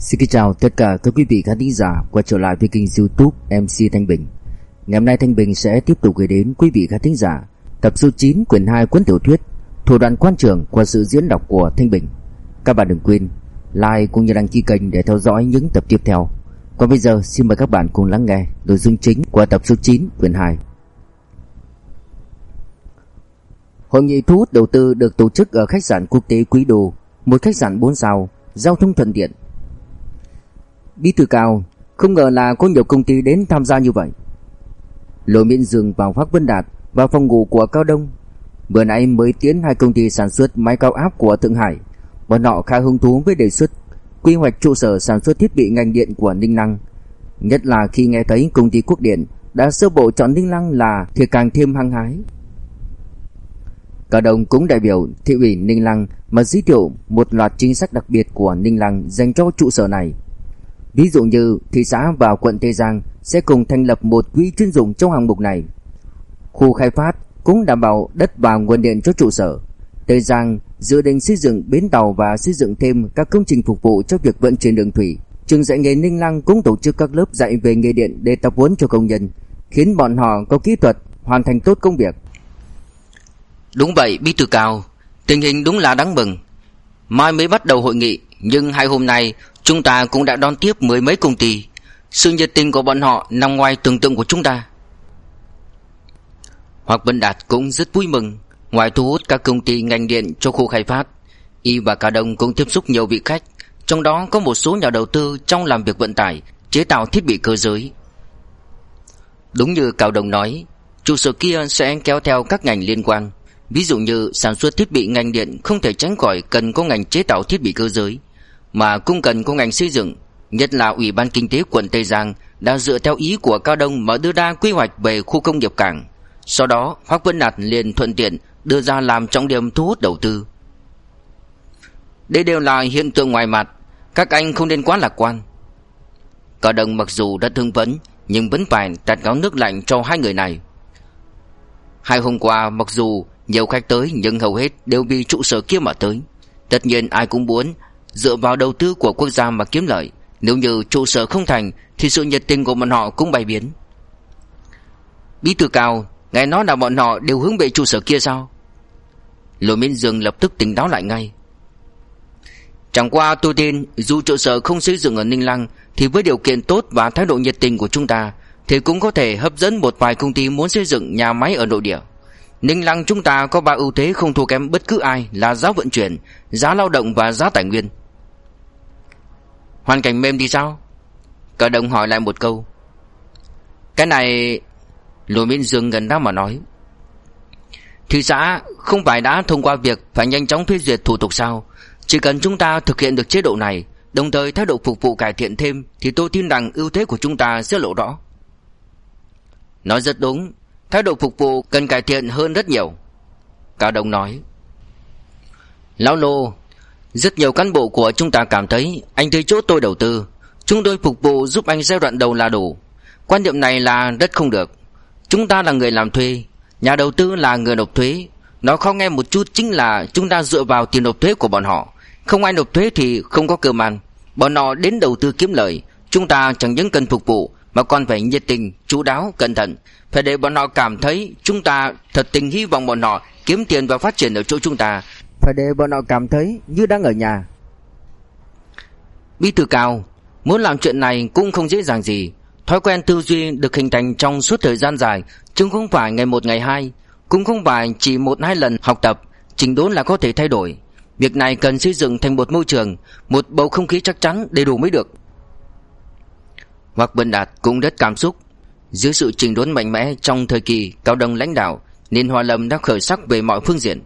Xin kính chào tất cả các quý vị khán thính giả quay trở lại với kênh youtube MC Thanh Bình. Ngày hôm nay Thanh Bình sẽ tiếp tục gửi đến quý vị khán thính giả Tập số 9 quyển 2 cuốn tiểu thuyết Thủ đoạn quan trường qua sự diễn đọc của Thanh Bình. Các bạn đừng quên like cũng như đăng ký kênh để theo dõi những tập tiếp theo. Còn bây giờ xin mời các bạn cùng lắng nghe nội dung chính của tập số 9 quyển 2 Hội nghị thu hút đầu tư được tổ chức ở khách sạn quốc tế Quý Đô Một khách sạn 4 sao, giao thông thuận tiện Bí thư cao, Không ngờ là có nhiều công ty đến tham gia như vậy. Lộ miễn dừng vào Hoác Vân Đạt, Vào phòng ngủ của Cao Đông. Bữa nay mới tiến hai công ty sản xuất máy cao áp của Thượng Hải. Bọn họ khá hứng thú với đề xuất, Quy hoạch trụ sở sản xuất thiết bị ngành điện của Ninh Năng Nhất là khi nghe thấy công ty Quốc Điện Đã sơ bộ chọn Ninh Năng là Thì càng thêm hăng hái. Cao Đông cũng đại biểu thị ủy Ninh Lăng Mà giới thiệu một loạt chính sách đặc biệt của Ninh Lăng dành cho trụ sở này. Ví dụ như thị xã và quận Tây Giang sẽ cùng thành lập một quỹ chuyên dụng trong hạng mục này. Khu khai phát cũng đảm bảo đất và nguồn điện cho trụ sở. Tây Giang dự định xây dựng bến tàu và xây dựng thêm các công trình phục vụ cho việc vận chuyển đường thủy. Trường dạy nghề Ninh Lăng cũng tổ chức các lớp dạy về nghề điện để tập huấn cho công nhân, khiến bọn họ có kỹ thuật hoàn thành tốt công việc. Đúng vậy, bí thư cao, tình hình đúng là đáng mừng. Mai mới bắt đầu hội nghị, nhưng hai hôm nay Chúng ta cũng đã đón tiếp mười mấy công ty. Sự nhiệt tình của bọn họ nằm ngoài tưởng tượng của chúng ta. Hoặc Vân Đạt cũng rất vui mừng, Ngoài thu hút các công ty ngành điện cho khu khai phát. Y và Cả Đông cũng tiếp xúc nhiều vị khách, Trong đó có một số nhà đầu tư trong làm việc vận tải, Chế tạo thiết bị cơ giới. Đúng như Cao Đồng nói, Trụ sở kia sẽ kéo theo các ngành liên quan. Ví dụ như sản xuất thiết bị ngành điện không thể tránh khỏi cần có ngành chế tạo thiết bị cơ giới mà cũng cần có ngành xây dựng, nhất là Ủy ban Kinh tế quận Tây Giang đã dựa theo ý của Cao Đông mà đưa ra quy hoạch về khu công nghiệp cảng. Sau đó, Hoắc Vân Đạt liền thuận tiện đưa ra làm trọng điểm thu hút đầu tư. Đây đều là hiện tượng ngoài mặt, các anh không nên quá lạc quan. Cao Đông mặc dù đã thương vấn, nhưng vẫn phải tạt gáo nước lạnh cho hai người này. Hai hôm qua mặc dù nhiều khách tới nhưng hầu hết đều vì trụ sở kia mà tới. Tất nhiên ai cũng muốn dựa vào đầu tư của quốc gia mà kiếm lợi. Nếu như trụ sở không thành thì sự nhiệt tình của bọn họ cũng bay biến. Bí thư cao, ngài nói là bọn họ đều hướng về trụ sở kia sao? Lôi minh Dương lập tức tỉnh táo lại ngay. Chẳng qua tôi tin dù trụ sở không xây dựng ở Ninh Lăng thì với điều kiện tốt và thái độ nhiệt tình của chúng ta thì cũng có thể hấp dẫn một vài công ty muốn xây dựng nhà máy ở nội địa. Ninh Lăng chúng ta có ba ưu thế không thua kém bất cứ ai là giá vận chuyển, giá lao động và giá tài nguyên. Hoàn cảnh mềm thì sao? Cả đồng hỏi lại một câu. Cái này Lùi Minh Dương gần đó mà nói. Thị xã không phải đã thông qua việc Phải nhanh chóng phê duyệt thủ tục sao? Chỉ cần chúng ta thực hiện được chế độ này Đồng thời thái độ phục vụ cải thiện thêm Thì tôi tin rằng ưu thế của chúng ta sẽ lộ rõ. Nói rất đúng. Thái độ phục vụ cần cải thiện hơn rất nhiều Cao Đông nói Lão Nô rất nhiều cán bộ của chúng ta cảm thấy anh thấy chỗ tôi đầu tư, chúng tôi phục vụ giúp anh giai đoạn đầu là đủ. Quan niệm này là rất không được. Chúng ta là người làm thuê, nhà đầu tư là người nộp thuế. Nó khó nghe một chút chính là chúng ta dựa vào tiền nộp thuế của bọn họ. Không ai nộp thuế thì không có cơ man Bọn họ đến đầu tư kiếm lời, chúng ta chẳng những cần phục vụ mà còn phải nhiệt tình, chú đáo, cẩn thận. Phải để bọn họ cảm thấy chúng ta thật tình hy vọng bọn họ kiếm tiền và phát triển ở chỗ chúng ta. Phải để bọn họ cảm thấy như đang ở nhà. Bí thư cao Muốn làm chuyện này cũng không dễ dàng gì. Thói quen tư duy được hình thành trong suốt thời gian dài Chứ không phải ngày một ngày hai. Cũng không phải chỉ một hai lần học tập Trình đốn là có thể thay đổi. Việc này cần xây dựng thành một môi trường Một bầu không khí chắc chắn đầy đủ mới được hoặc Bần Đạt cũng rất cảm xúc. Dưới sự trình đốn mạnh mẽ trong thời kỳ cao đồng lãnh đạo Nên Hoa Lâm đã khởi sắc về mọi phương diện.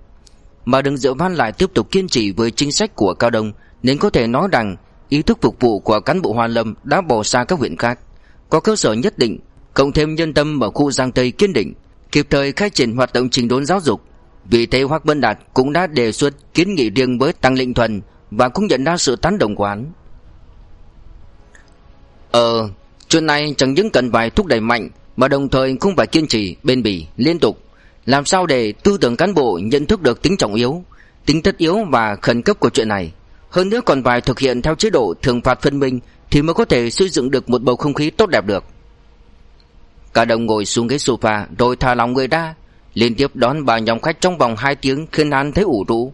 Mà đừng dựa văn lại tiếp tục kiên trì với chính sách của Cao Đông Nên có thể nói rằng Ý thức phục vụ của cán bộ Hoa Lâm đã bỏ xa các huyện khác. Có cơ sở nhất định, Cộng thêm nhân tâm ở khu Giang Tây kiên định, Kịp thời khai triển hoạt động trình đốn giáo dục. Vì thế Hoác Bân Đạt cũng đã đề xuất kiến nghị riêng với Tăng Lệnh Thuần Và cũng nhận ra sự tán đồng của hắn. Ờ Chuyện này chẳng những cần phải thúc đẩy mạnh Mà đồng thời cũng phải kiên trì, bền bỉ, liên tục. Làm sao để tư tưởng cán bộ nhận thức được tính trọng yếu, tính tất yếu và khẩn cấp của chuyện này? Hơn nữa còn phải thực hiện theo chế độ thường phạt phân minh Thì mới có thể xây dựng được một bầu không khí tốt đẹp được. Cả đồng ngồi xuống ghế sofa Rồi thả lòng người ra Liên tiếp đón ba nhóm khách trong vòng 2 tiếng Khiến hắn thấy ủ rũ.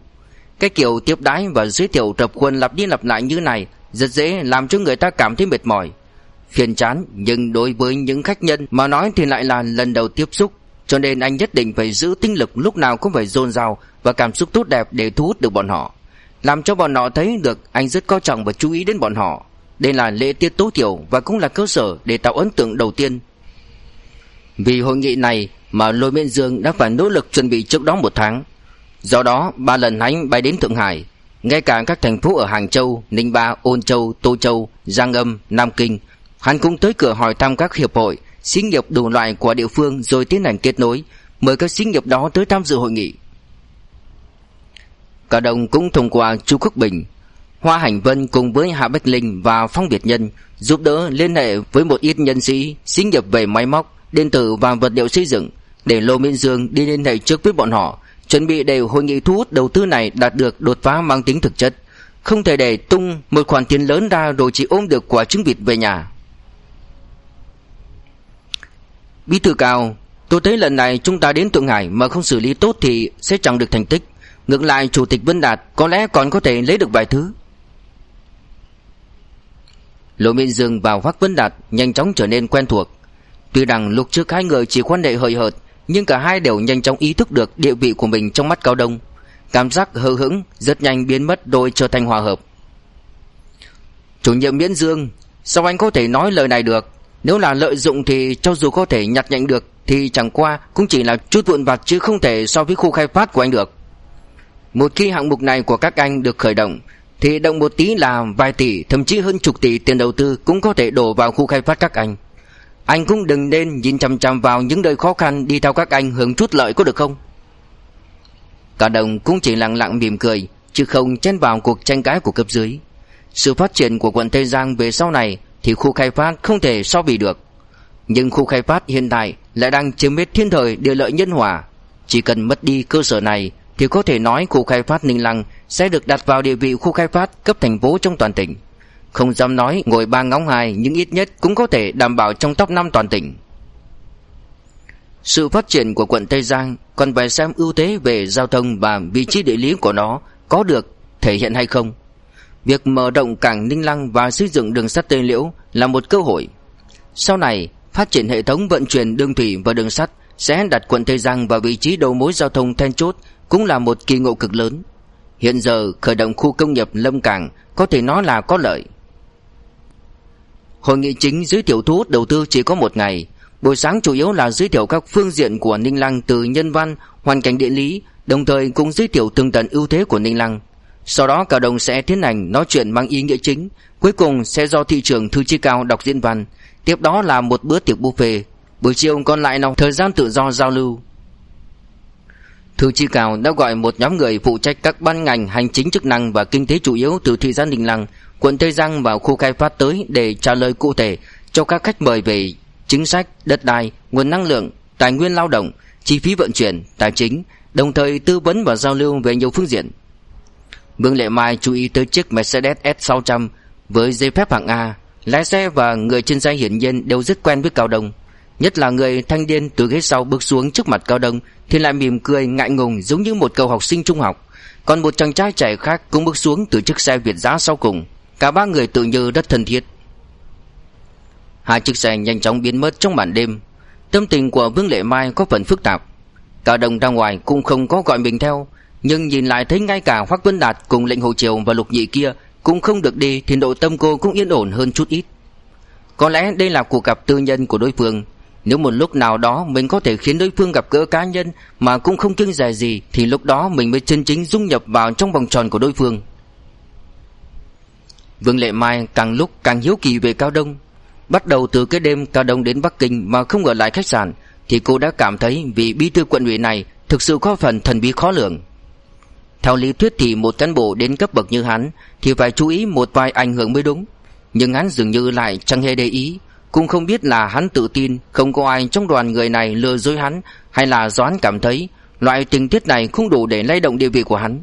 Cái kiểu tiếp đái và giới thiệu tập quân lặp đi lặp lại như này Rất dễ làm cho người ta cảm thấy mệt mỏi. Phiền chán Nhưng đối với những khách nhân Mà nói thì lại là lần đầu tiếp xúc. Cho nên anh nhất định phải giữ tinh lực Lúc nào cũng phải dồn dào Và cảm xúc tốt đẹp để thu hút được bọn họ. Làm cho bọn họ thấy được anh rất coi trọng Và chú ý đến bọn họ. Đây là lễ tiết tối thiểu Và cũng là cơ sở để tạo ấn tượng đầu tiên. Vì hội nghị này Mà Lôi Miên Dương đã phải nỗ lực chuẩn bị trước đó một tháng. Do đó ba lần anh bay đến Thượng Hải ngay cả các thành phố ở Hàng Châu, Ninh Ba, Ôn Châu, Tô Châu, Giang Âm, Nam Kinh Hắn cũng tới cửa hỏi thăm các hiệp hội, xí nghiệp đủ loại của địa phương rồi tiến hành kết nối, mời các xí nghiệp đó tới tham dự hội nghị. Cả đồng cũng thông qua Chu Quốc Bình, Hoa Hành Vân cùng với Hạ Bách Linh và Phong Việt Nhân giúp đỡ liên hệ với một ít nhân sĩ, xí nghiệp về máy móc, điện tử và vật liệu xây dựng để Lô Minh Dương đi liên hệ trước với bọn họ, chuẩn bị để hội nghị thu hút đầu tư này đạt được đột phá mang tính thực chất. Không thể để tung một khoản tiền lớn ra rồi chỉ ôm được quả trứng vịt về nhà. Bí thư cao, Tôi thấy lần này chúng ta đến Thượng Hải Mà không xử lý tốt thì sẽ chẳng được thành tích. Ngược lại, Chủ tịch Vân Đạt Có lẽ còn có thể lấy được vài thứ. Lộ Minh Dương và Hoác Vân Đạt Nhanh chóng trở nên quen thuộc. Tuy rằng lúc trước hai người chỉ quan hệ hời hợt, Nhưng cả hai đều nhanh chóng ý thức được Địa vị của mình trong mắt Cao Đông. Cảm giác hờ hững rất nhanh biến mất đôi trở thành hòa hợp. Chủ nhiệm Miễn Dương, Sao anh có thể nói lời này được? Nếu là lợi dụng thì cho dù có thể nhặt nhạnh được, Thì chẳng qua cũng chỉ là chút vụn vặt Chứ không thể so với khu khai phát của anh được. Một khi hạng mục này của các anh được khởi động, Thì động một tí là vài tỷ, Thậm chí hơn chục tỷ tiền đầu tư Cũng có thể đổ vào khu khai phát các anh. Anh cũng đừng nên nhìn chăm chăm vào những nơi khó khăn Đi theo các anh hưởng chút lợi có được không? Cả đồng cũng chỉ lặng lặng mỉm cười, Chứ không chen vào cuộc tranh cãi của cấp dưới. Sự phát triển của quận Tây Giang về sau này thì khu khai phát không thể so bì được. Nhưng khu khai phát hiện tại lại đang chiếm hết thiên thời địa lợi nhân hòa. Chỉ cần mất đi cơ sở này thì có thể nói khu khai phát Ninh Lăng sẽ được đặt vào địa vị khu khai phát cấp thành phố trong toàn tỉnh. Không dám nói ngồi ba ngóng hai nhưng ít nhất cũng có thể đảm bảo trong top 5 toàn tỉnh. Sự phát triển của quận Tây Giang còn phải xem ưu thế về giao thông và vị trí địa lý của nó có được thể hiện hay không. Việc mở rộng cảng Ninh Lăng và xây dựng đường sắt Tây Liễu là một cơ hội. Sau này, phát triển hệ thống vận chuyển đường thủy và đường sắt sẽ đặt quận Tây Giang vào vị trí đầu mối giao thông then chốt cũng là một kỳ ngộ cực lớn. Hiện giờ khởi động khu công nghiệp Lâm Cảng có thể nói là có lợi. Hội nghị chính giới thiệu thu hút đầu tư chỉ có một ngày. Buổi sáng chủ yếu là giới thiệu các phương diện của Ninh Lăng từ nhân văn, hoàn cảnh địa lý, đồng thời cũng giới thiệu tương tận ưu thế của Ninh Lăng. Sau đó cả đồng sẽ tiến hành nói chuyện mang ý nghĩa chính Cuối cùng sẽ do thị trường Thư Chi Cao đọc diễn văn. Tiếp đó là một bữa tiệc buffet. Buổi chiều còn lại là thời gian tự do giao lưu. Thư Chi Cao đã gọi một nhóm người phụ trách các ban ngành hành chính chức năng và kinh tế chủ yếu từ thị xã Đình Lăng, quận Tây Giang vào khu khai phát tới để trả lời cụ thể cho các khách mời về chính sách, đất đai, nguồn năng lượng, tài nguyên lao động, chi phí vận chuyển, tài chính, đồng thời tư vấn và giao lưu về nhiều phương diện. Vương Lệ Mai chú ý tới chiếc Mercedes S600 với giấy phép hạng A. Lái xe và người trên xe hiển nhiên đều rất quen với Cao Đông. Nhất là người thanh niên từ ghế sau bước xuống trước mặt Cao Đông thì lại mỉm cười ngại ngùng giống như một cậu học sinh trung học. Còn một chàng trai trẻ khác cũng bước xuống từ chiếc xe Việt giá sau cùng. Cả ba người tự như rất thân thiết. Hai chiếc xe nhanh chóng biến mất trong màn đêm. Tâm tình của Vương Lệ Mai có phần phức tạp. Cao Đông ra ngoài cũng không có gọi mình theo, nhưng nhìn lại thấy ngay cả Hoác Tuấn Đạt cùng lệnh Hồ Triều và Lục Nhị kia cũng không được đi thì nội tâm cô cũng yên ổn hơn chút ít. Có lẽ đây là cuộc gặp tư nhân của đối phương. Nếu một lúc nào đó mình có thể khiến đối phương gặp gỡ cá nhân mà cũng không kiêng dè gì, thì lúc đó mình mới chân chính dung nhập vào trong vòng tròn của đối phương. Vương Lệ Mai càng lúc càng hiếu kỳ về Cao Đông. Bắt đầu từ cái đêm Cao Đông đến Bắc Kinh mà không ở lại khách sạn, thì cô đã cảm thấy vị bí thư quận ủy này thực sự có phần thần bí khó lường. Theo lý thuyết thì một cán bộ đến cấp bậc như hắn Thì phải chú ý một vài ảnh hưởng mới đúng. Nhưng hắn dường như lại chẳng hề để ý, Cũng không biết là hắn tự tin, Không có ai trong đoàn người này lừa dối hắn Hay là doán cảm thấy Loại tình tiết này không đủ để lay động địa vị của hắn.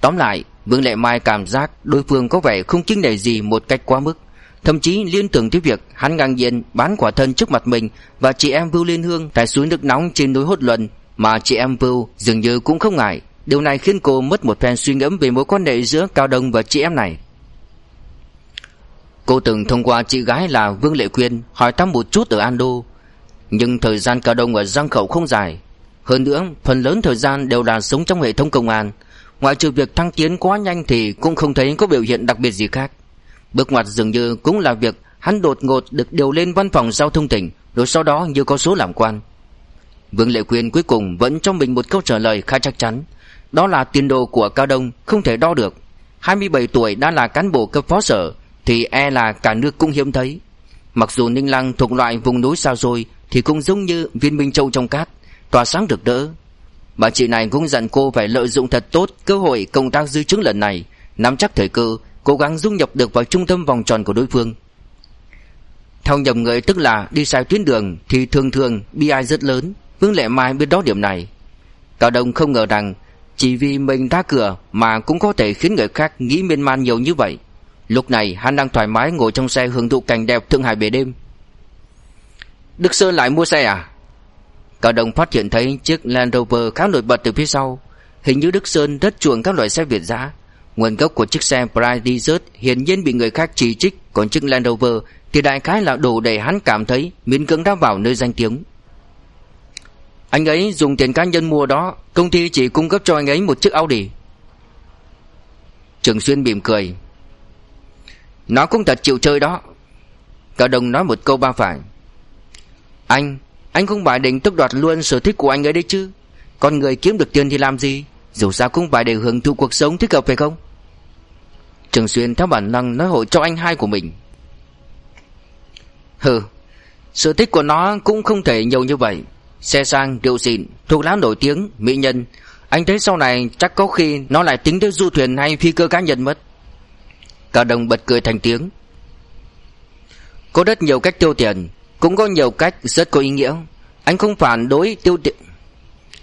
Tóm lại, Vương Lệ Mai cảm giác đối phương có vẻ không kính nể gì một cách quá mức. Thậm chí liên tưởng tới việc hắn ngang nhiên bán quả thân trước mặt mình Và chị em Vưu Liên Hương tại suối nước nóng trên núi Hốt Luân, Mà chị em Vưu dường như cũng không ngại. Điều này khiến cô mất một phen suy ngẫm về mối quan hệ giữa Cao Đông và chị em này. Cô từng thông qua chị gái là Vương Lệ Quyên hỏi thăm một chút ở Ando. Nhưng thời gian Cao Đông ở Giang Khẩu không dài. Hơn nữa, phần lớn thời gian đều là sống trong hệ thống công an. Ngoại trừ việc thăng tiến quá nhanh thì cũng không thấy có biểu hiện đặc biệt gì khác. Bước ngoặt dường như cũng là việc hắn đột ngột được điều lên văn phòng giao thông tỉnh, Rồi sau đó như có số làm quan. Vương Lệ Quyên cuối cùng vẫn cho mình một câu trả lời khá chắc chắn. Đó là tiền đồ của Cao Đông, không thể đo được. 27 tuổi đã là cán bộ cấp phó sở, Thì e là cả nước cũng hiếm thấy. Mặc dù Ninh Lăng thuộc loại vùng núi xa xôi, Thì cũng giống như viên minh châu trong cát, Tỏa sáng được đỡ Bà chị này cũng dặn cô phải lợi dụng thật tốt Cơ hội công tác dư chứng lần này, Nắm chắc thời cơ, Cố gắng dung nhập được vào trung tâm vòng tròn của đối phương. Theo nhầm người tức là đi sai tuyến đường Thì thường thường bi ai rất lớn, Vương Lệ Mai biết đó điểm này. Cao Đông không ngờ rằng chỉ vì mình ra cửa Mà cũng có thể khiến người khác nghĩ miên man nhiều như vậy. Lúc này, hắn đang thoải mái ngồi trong xe hưởng thụ cảnh đẹp Thượng Hải về đêm. Đức Sơn lại mua xe à? Cao đồng phát hiện thấy chiếc Land Rover khá nổi bật từ phía sau. Hình như Đức Sơn rất chuộng các loại xe Việt giá. Nguồn gốc của chiếc xe Pride Desert hiển nhiên bị người khác chỉ trích, Còn chiếc Land Rover thì đại khái là đủ để hắn cảm thấy miễn cưỡng đã vào nơi danh tiếng. Anh ấy dùng tiền cá nhân mua đó, Công ty chỉ cung cấp cho anh ấy một chiếc Audi. Trường Xuyên mỉm cười. Nó cũng thật chịu chơi đó. Cả đồng nói một câu ba phải. Anh Anh không phải định tức đoạt luôn sở thích của anh ấy đấy chứ. Con người kiếm được tiền thì làm gì? Dù sao cũng phải để hưởng thụ cuộc sống thích hợp phải không? Trường Xuyên theo bản năng nói hội cho anh hai của mình. Hừ, Sở thích của nó cũng không thể nhiều như vậy. Xe sang, điệu xịn, thuộc lá nổi tiếng, mỹ nhân. Anh thấy sau này chắc có khi nó lại tính tới du thuyền hay phi cơ cá nhân mất. Cả đồng bật cười thành tiếng. Có rất nhiều cách tiêu tiền Cũng có nhiều cách rất có ý nghĩa. Anh không phản đối tiêu tiền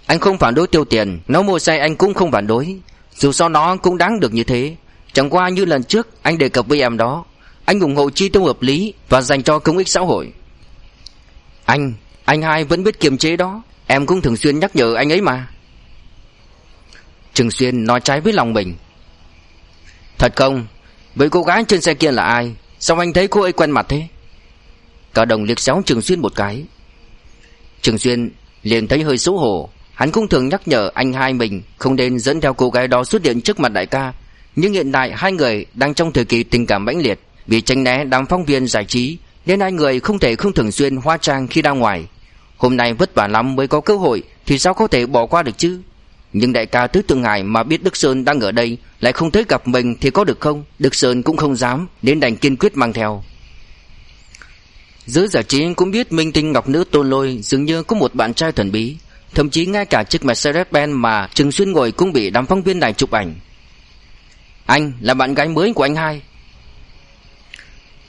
Anh không phản đối tiêu tiền Nó mua xe anh cũng không phản đối. Dù sao nó cũng đáng được như thế. Chẳng qua như lần trước anh đề cập với em đó. Anh ủng hộ chi tiêu hợp lý Và dành cho công ích xã hội. Anh anh hai vẫn biết kiềm chế đó. Em cũng thường xuyên nhắc nhở anh ấy mà. Trường Xuyên nói trái với lòng mình. Thật không? Vậy cô gái trên xe kia là ai? Sao anh thấy cô ấy quen mặt thế? Cả đồng liệt xéo Trường Xuyên một cái. Trường Xuyên liền thấy hơi xấu hổ. Hắn cũng thường nhắc nhở anh hai mình Không nên dẫn theo cô gái đó xuất hiện trước mặt đại ca. Nhưng hiện tại hai người Đang trong thời kỳ tình cảm mãnh liệt. Vì tranh né đám phóng viên giải trí, Nên hai người không thể không thường xuyên hóa trang khi ra ngoài. Hôm nay vất vả lắm mới có cơ hội, Thì sao có thể bỏ qua được chứ? Nhưng đại ca tứ tương ngài mà biết Đức Sơn đang ở đây, Lại không tới gặp mình thì có được không? Đức Sơn cũng không dám Đến đành kiên quyết mang theo. Giới giải trí cũng biết minh tinh ngọc nữ tôn lôi Dường như có một bạn trai thần bí, Thậm chí ngay cả chiếc Mercedes-Benz mà Trừng Xuyên ngồi cũng bị đám phóng viên này chụp ảnh. Anh là bạn gái mới của anh hai.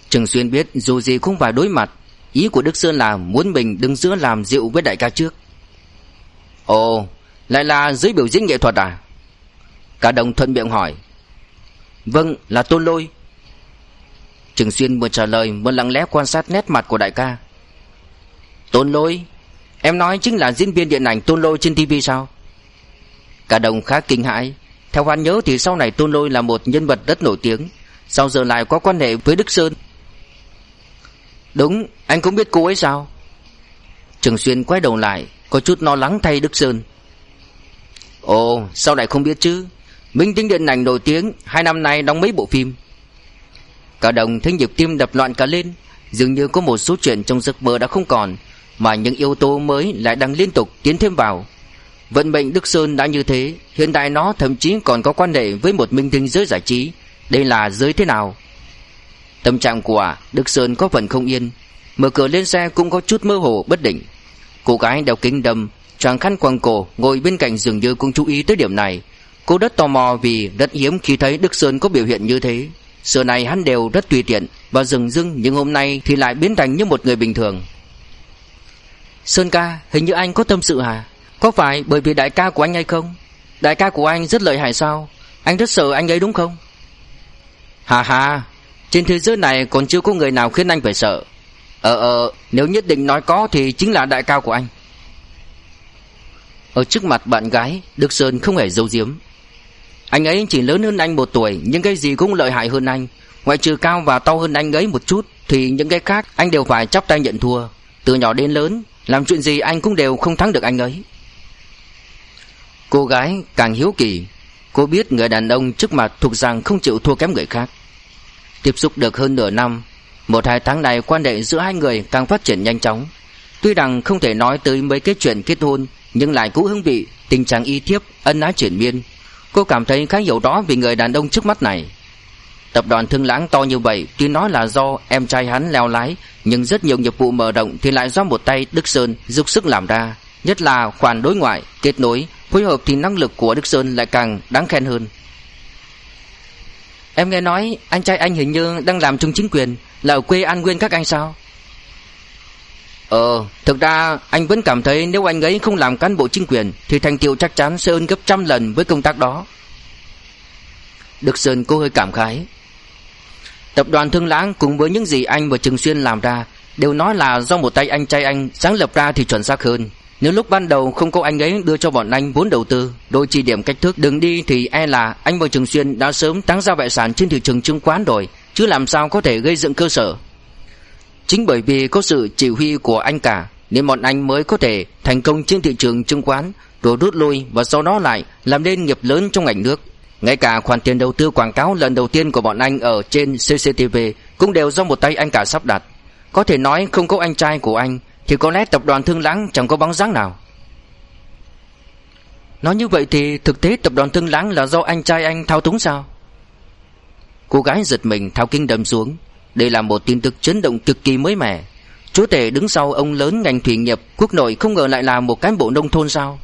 Trừng Xuyên biết dù gì cũng phải đối mặt Ý của Đức Sơn là muốn mình đứng giữa làm rượu với đại ca trước. Ồ, Lại là dưới biểu diễn nghệ thuật à? Cả đồng thuận miệng hỏi. Vâng là tôn lôi. Trừng Xuyên vừa trả lời Vừa lặng lẽ quan sát nét mặt của đại ca. Tôn lôi, Em nói chính là diễn viên điện ảnh tôn lôi trên TV sao? Cả đồng khá kinh hãi. Theo hoan nhớ thì sau này tôn lôi là một nhân vật rất nổi tiếng. Sau giờ lại có quan hệ với Đức Sơn. Đúng, Anh cũng biết cô ấy sao? Trường Xuyên quay đầu lại, Có chút lo lắng thay Đức Sơn. Ồ, sao lại không biết chứ? Minh tinh điện ảnh nổi tiếng, Hai năm nay đóng mấy bộ phim? Cả đồng thấy nhịp tim đập loạn cả lên, Dường như có một số chuyện trong giấc mơ đã không còn, Mà những yếu tố mới lại đang liên tục tiến thêm vào. Vận mệnh Đức Sơn đã như thế, Hiện tại nó thậm chí còn có quan hệ với một minh tinh giới giải trí. Đây là giới thế nào? Tâm trạng của Đức Sơn có phần không yên. Mở cửa lên xe cũng có chút mơ hồ, bất định. Cô gái đeo kính đầm chàng khăn quàng cổ, Ngồi bên cạnh dường như cũng chú ý tới điểm này. Cô rất tò mò vì rất hiếm khi thấy Đức Sơn có biểu hiện như thế. Xưa này hắn đều rất tùy tiện Và rừng rưng, nhưng hôm nay thì lại biến thành như một người bình thường. Sơn ca, hình như anh có tâm sự hả? Có phải bởi vì đại ca của anh hay không? Đại ca của anh rất lợi hại sao? Anh rất sợ anh ấy đúng không? Hà hà trên thế giới này còn chưa có người nào khiến anh phải sợ. Ờ ờ Nếu nhất định nói có thì chính là đại cao của anh. Ở trước mặt bạn gái, Đức Sơn không hề giấu giếm. Anh ấy chỉ lớn hơn anh một tuổi, Nhưng cái gì cũng lợi hại hơn anh. Ngoại trừ cao và to hơn anh ấy một chút, Thì những cái khác anh đều phải chắp tay nhận thua. Từ nhỏ đến lớn, Làm chuyện gì anh cũng đều không thắng được anh ấy. Cô gái càng hiếu kỳ. Cô biết người đàn ông trước mặt thuộc rằng không chịu thua kém người khác. Tiếp xúc được hơn nửa năm Một hai tháng này quan hệ giữa hai người càng phát triển nhanh chóng. Tuy rằng không thể nói tới mấy cái chuyện kết hôn Nhưng lại cũ hương vị Tình trạng y thiếp, ân ái triển miên. Cô cảm thấy khá hiểu rõ về người đàn ông trước mắt này. Tập đoàn Thương Lãng to như vậy Tuy nói là do em trai hắn leo lái Nhưng rất nhiều nghiệp vụ mở rộng Thì lại do một tay Đức Sơn giúp sức làm ra Nhất là khoản đối ngoại, kết nối Phối hợp thì năng lực của Đức Sơn lại càng đáng khen hơn. Em nghe nói anh trai anh hình như đang làm trong chính quyền, Là ở quê An Nguyên các anh sao? Ờ Thực ra anh vẫn cảm thấy nếu anh ấy không làm cán bộ chính quyền Thì thành tiệu chắc chắn sẽ hơn gấp trăm lần với công tác đó. Đức Sơn cô hơi cảm khái. Tập đoàn Thương Lãng cùng với những gì anh và Trường Xuyên làm ra Đều nói là do một tay anh trai anh sáng lập ra thì chuẩn xác hơn nếu lúc ban đầu không có anh ấy đưa cho bọn anh vốn đầu tư Đôi chỉ điểm cách thức đừng đi Thì e là anh và Trường Xuyên đã sớm tăng ra bại sản trên thị trường chứng khoán rồi, Chứ làm sao có thể gây dựng cơ sở. Chính bởi vì có sự chỉ huy của anh cả, Nên bọn anh mới có thể thành công trên thị trường chứng khoán Rồi rút lui và sau đó lại làm nên nghiệp lớn trong ngành nước. Ngay cả khoản tiền đầu tư quảng cáo lần đầu tiên của bọn anh ở trên CCTV Cũng đều do một tay anh cả sắp đặt. Có thể nói không có anh trai của anh thì có lẽ tập đoàn Thương Lãng chẳng có bóng dáng nào. Nói như vậy thì thực tế tập đoàn Thương Lãng là do anh trai anh thao túng sao? Cô gái giật mình thao kinh đầm xuống. Đây là một tin tức chấn động cực kỳ mới mẻ. Chúa tể đứng sau ông lớn ngành thủy nghiệp, Quốc nội không ngờ lại là một cán bộ nông thôn sao?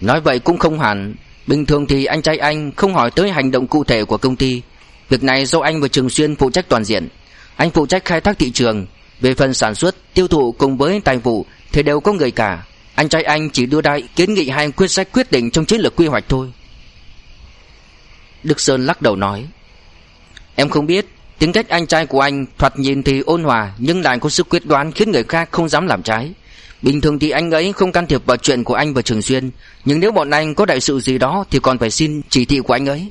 Nói vậy cũng không hẳn. Bình thường thì anh trai anh không hỏi tới hành động cụ thể của công ty. Việc này do anh và Trường Xuyên phụ trách toàn diện. Anh phụ trách khai thác thị trường về phần sản xuất, tiêu thụ cùng với tài vụ thì đều có người cả. Anh trai anh chỉ đưa ra kiến nghị hai quyết sách quyết định trong chiến lược quy hoạch thôi. Đức Sơn lắc đầu nói. Em không biết, tính cách anh trai của anh thoạt nhìn thì ôn hòa nhưng lại có sức quyết đoán khiến người khác không dám làm trái. Bình thường thì anh ấy không can thiệp vào chuyện của anh và Trường Xuyên Nhưng nếu bọn anh có đại sự gì đó Thì còn phải xin chỉ thị của anh ấy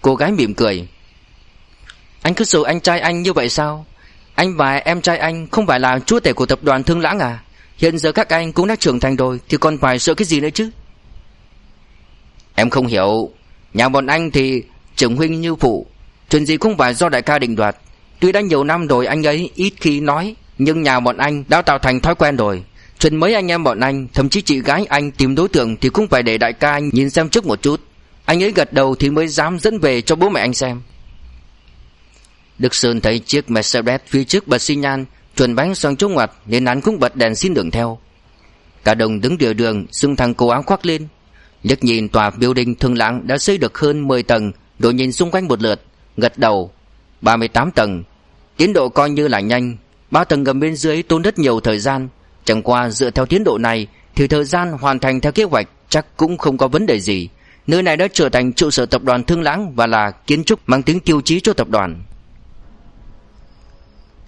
Cô gái mỉm cười Anh cứ sợ anh trai anh như vậy sao anh và em trai anh không phải là chúa tể của tập đoàn Thương Lãng à? Hiện giờ các anh cũng đã trưởng thành rồi, Thì còn phải sợ cái gì nữa chứ? Em không hiểu. Nhà bọn anh thì trưởng huynh như phụ. Chuyện gì cũng phải do đại ca định đoạt. Tuy đã nhiều năm rồi anh ấy ít khi nói, Nhưng nhà bọn anh đã tạo thành thói quen rồi. Chuyện mấy anh em bọn anh, Thậm chí chị gái anh tìm đối tượng Thì cũng phải để đại ca anh nhìn xem trước một chút. Anh ấy gật đầu thì mới dám dẫn về cho bố mẹ anh xem. Đức Sơn thấy chiếc Mercedes phía trước bật xi nhan chuẩn bánh sang chỗ ngoặt nên hắn cũng bật đèn xin đường theo. Cả đồng đứng địa đường xưng thằng cổ áo khoác lên. Liếc nhìn tòa building thương lãng đã xây được hơn 10 tầng rồi nhìn xung quanh một lượt, gật đầu. 38 tầng, tiến độ coi như là nhanh. Ba tầng gầm bên dưới tốn rất nhiều thời gian. Chẳng qua dựa theo tiến độ này thì thời gian hoàn thành theo kế hoạch chắc cũng không có vấn đề gì. Nơi này đã trở thành trụ sở tập đoàn Thương Lãng và là kiến trúc mang tính tiêu chí cho tập đoàn.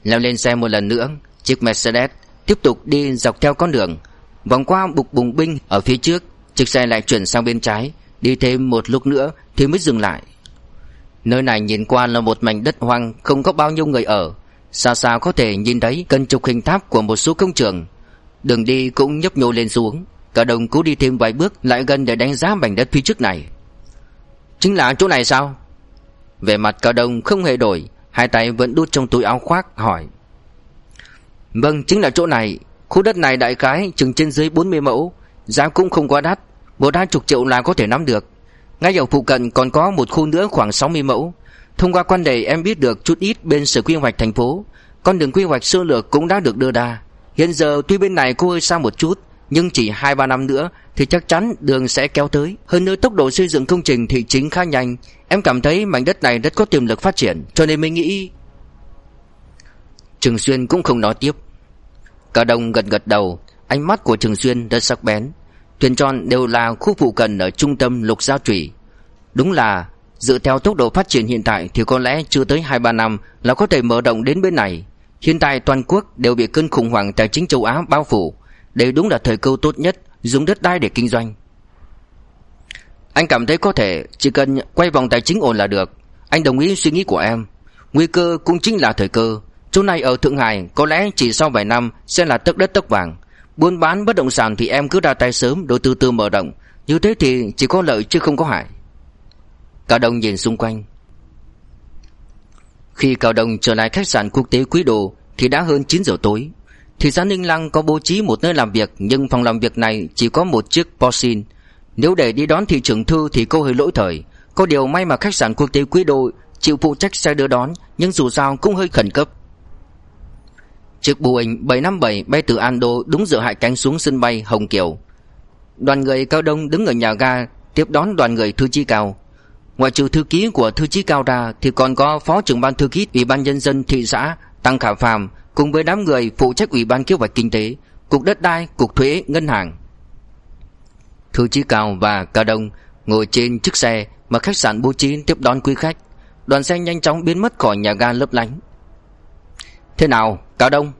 Leo lên xe một lần nữa, Chiếc Mercedes tiếp tục đi dọc theo con đường. Vòng qua bục bùng binh ở phía trước, Chiếc xe lại chuyển sang bên trái, Đi thêm một lúc nữa thì mới dừng lại. Nơi này nhìn qua là một mảnh đất hoang, Không có bao nhiêu người ở. Xa xa có thể nhìn thấy cân trục hình tháp của một số công trường. Đường đi cũng nhấp nhô lên xuống, Cả đồng cố đi thêm vài bước Lại gần để đánh giá mảnh đất phía trước này. Chính là chỗ này sao? Về mặt cả đồng không hề đổi Hai tay vẫn đút trong túi áo khoác, hỏi. Vâng chính là chỗ này. Khu đất này đại cái chừng trên dưới 40 mẫu. Giá cũng không quá đắt. Một hai chục triệu là có thể nắm được. Ngay ở phụ cận còn có một khu nữa khoảng 60 mẫu. Thông qua quan đề em biết được chút ít bên sở quy hoạch thành phố. Con đường quy hoạch sơ lược cũng đã được đưa ra. Hiện giờ tuy bên này cô hơi xa một chút nhưng chỉ 2-3 năm nữa Thì chắc chắn đường sẽ kéo tới. Hơn nữa tốc độ xây dựng công trình thị chính khá nhanh. Em cảm thấy mảnh đất này rất có tiềm lực phát triển, Cho nên mới nghĩ. Trường Xuyên cũng không nói tiếp. Cả đồng gật gật đầu, Ánh mắt của Trường Xuyên rất sắc bén. Thuyền tròn đều là khu phụ cận ở trung tâm lục giao trùy Đúng là, Dựa theo tốc độ phát triển hiện tại Thì có lẽ chưa tới 2-3 năm Là có thể mở rộng đến bên này. Hiện tại toàn quốc đều bị cơn khủng hoảng tài chính châu Á bao phủ. Đây đúng là thời cơ tốt nhất, Dùng đất đai để kinh doanh. Anh cảm thấy có thể, Chỉ cần quay vòng tài chính ổn là được. Anh đồng ý suy nghĩ của em. Nguy cơ cũng chính là thời cơ. Chỗ này ở Thượng Hải, có lẽ chỉ sau vài năm Sẽ là tấc đất tấc vàng. Buôn bán bất động sản thì em cứ ra tay sớm, đầu tư từ mở rộng. Như thế thì chỉ có lợi chứ không có hại. Cao đồng nhìn xung quanh. Khi Cao đồng trở lại khách sạn quốc tế Quý Đồ, Thì đã hơn 9 giờ tối. Thị xã Ninh Lăng có bố trí một nơi làm việc, Nhưng phòng làm việc này chỉ có một chiếc Porsche Nếu để đi đón thị trưởng thư Thì cô hơi lỗi thời Có điều may mà khách sạn quốc tế Quý Đồ Chịu phụ trách xe đưa đón, Nhưng dù sao cũng hơi khẩn cấp Chiếc Boeing 757 bay từ Ando đúng giờ hạ cánh xuống sân bay Hồng Kiều. Đoàn người cao đông đứng ở nhà ga tiếp đón đoàn người thư chi cao. ngoài trừ thư ký của thư chí cao ra thì còn có phó trưởng ban thư ký ủy ban nhân dân thị xã Tăng Khả Phàm cùng với đám người phụ trách ủy ban kế hoạch kinh tế, cục đất đai, cục thuế, ngân hàng. Thư chí cao và cao đông ngồi trên chiếc xe mà khách sạn bố trí tiếp đón quý khách. Đoàn xe nhanh chóng biến mất khỏi nhà ga lấp lánh. Thế nào, Cao Đông?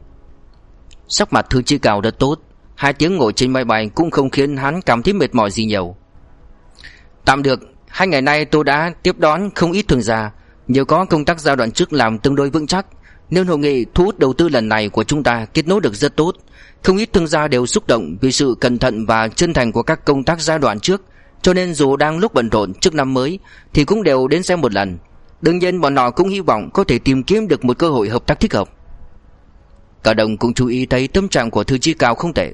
Sắc mặt Thư chí Cao rất tốt, hai tiếng ngồi trên máy bay cũng không khiến hắn cảm thấy mệt mỏi gì nhiều. Tạm được, hai ngày nay tôi đã tiếp đón không ít thường gia, nhờ có công tác giai đoạn trước làm tương đối vững chắc, nên hội nghị thu hút đầu tư lần này của chúng ta kết nối được rất tốt. Không ít thương gia đều xúc động vì sự cẩn thận và chân thành của các công tác giai đoạn trước, cho nên dù đang lúc bận rộn trước năm mới thì cũng đều đến xem một lần. Đương nhiên bọn họ cũng hy vọng có thể tìm kiếm được một cơ hội hợp tác thích hợp. Cả đồng cũng chú ý thấy tâm trạng của Thư Chi Cao không tệ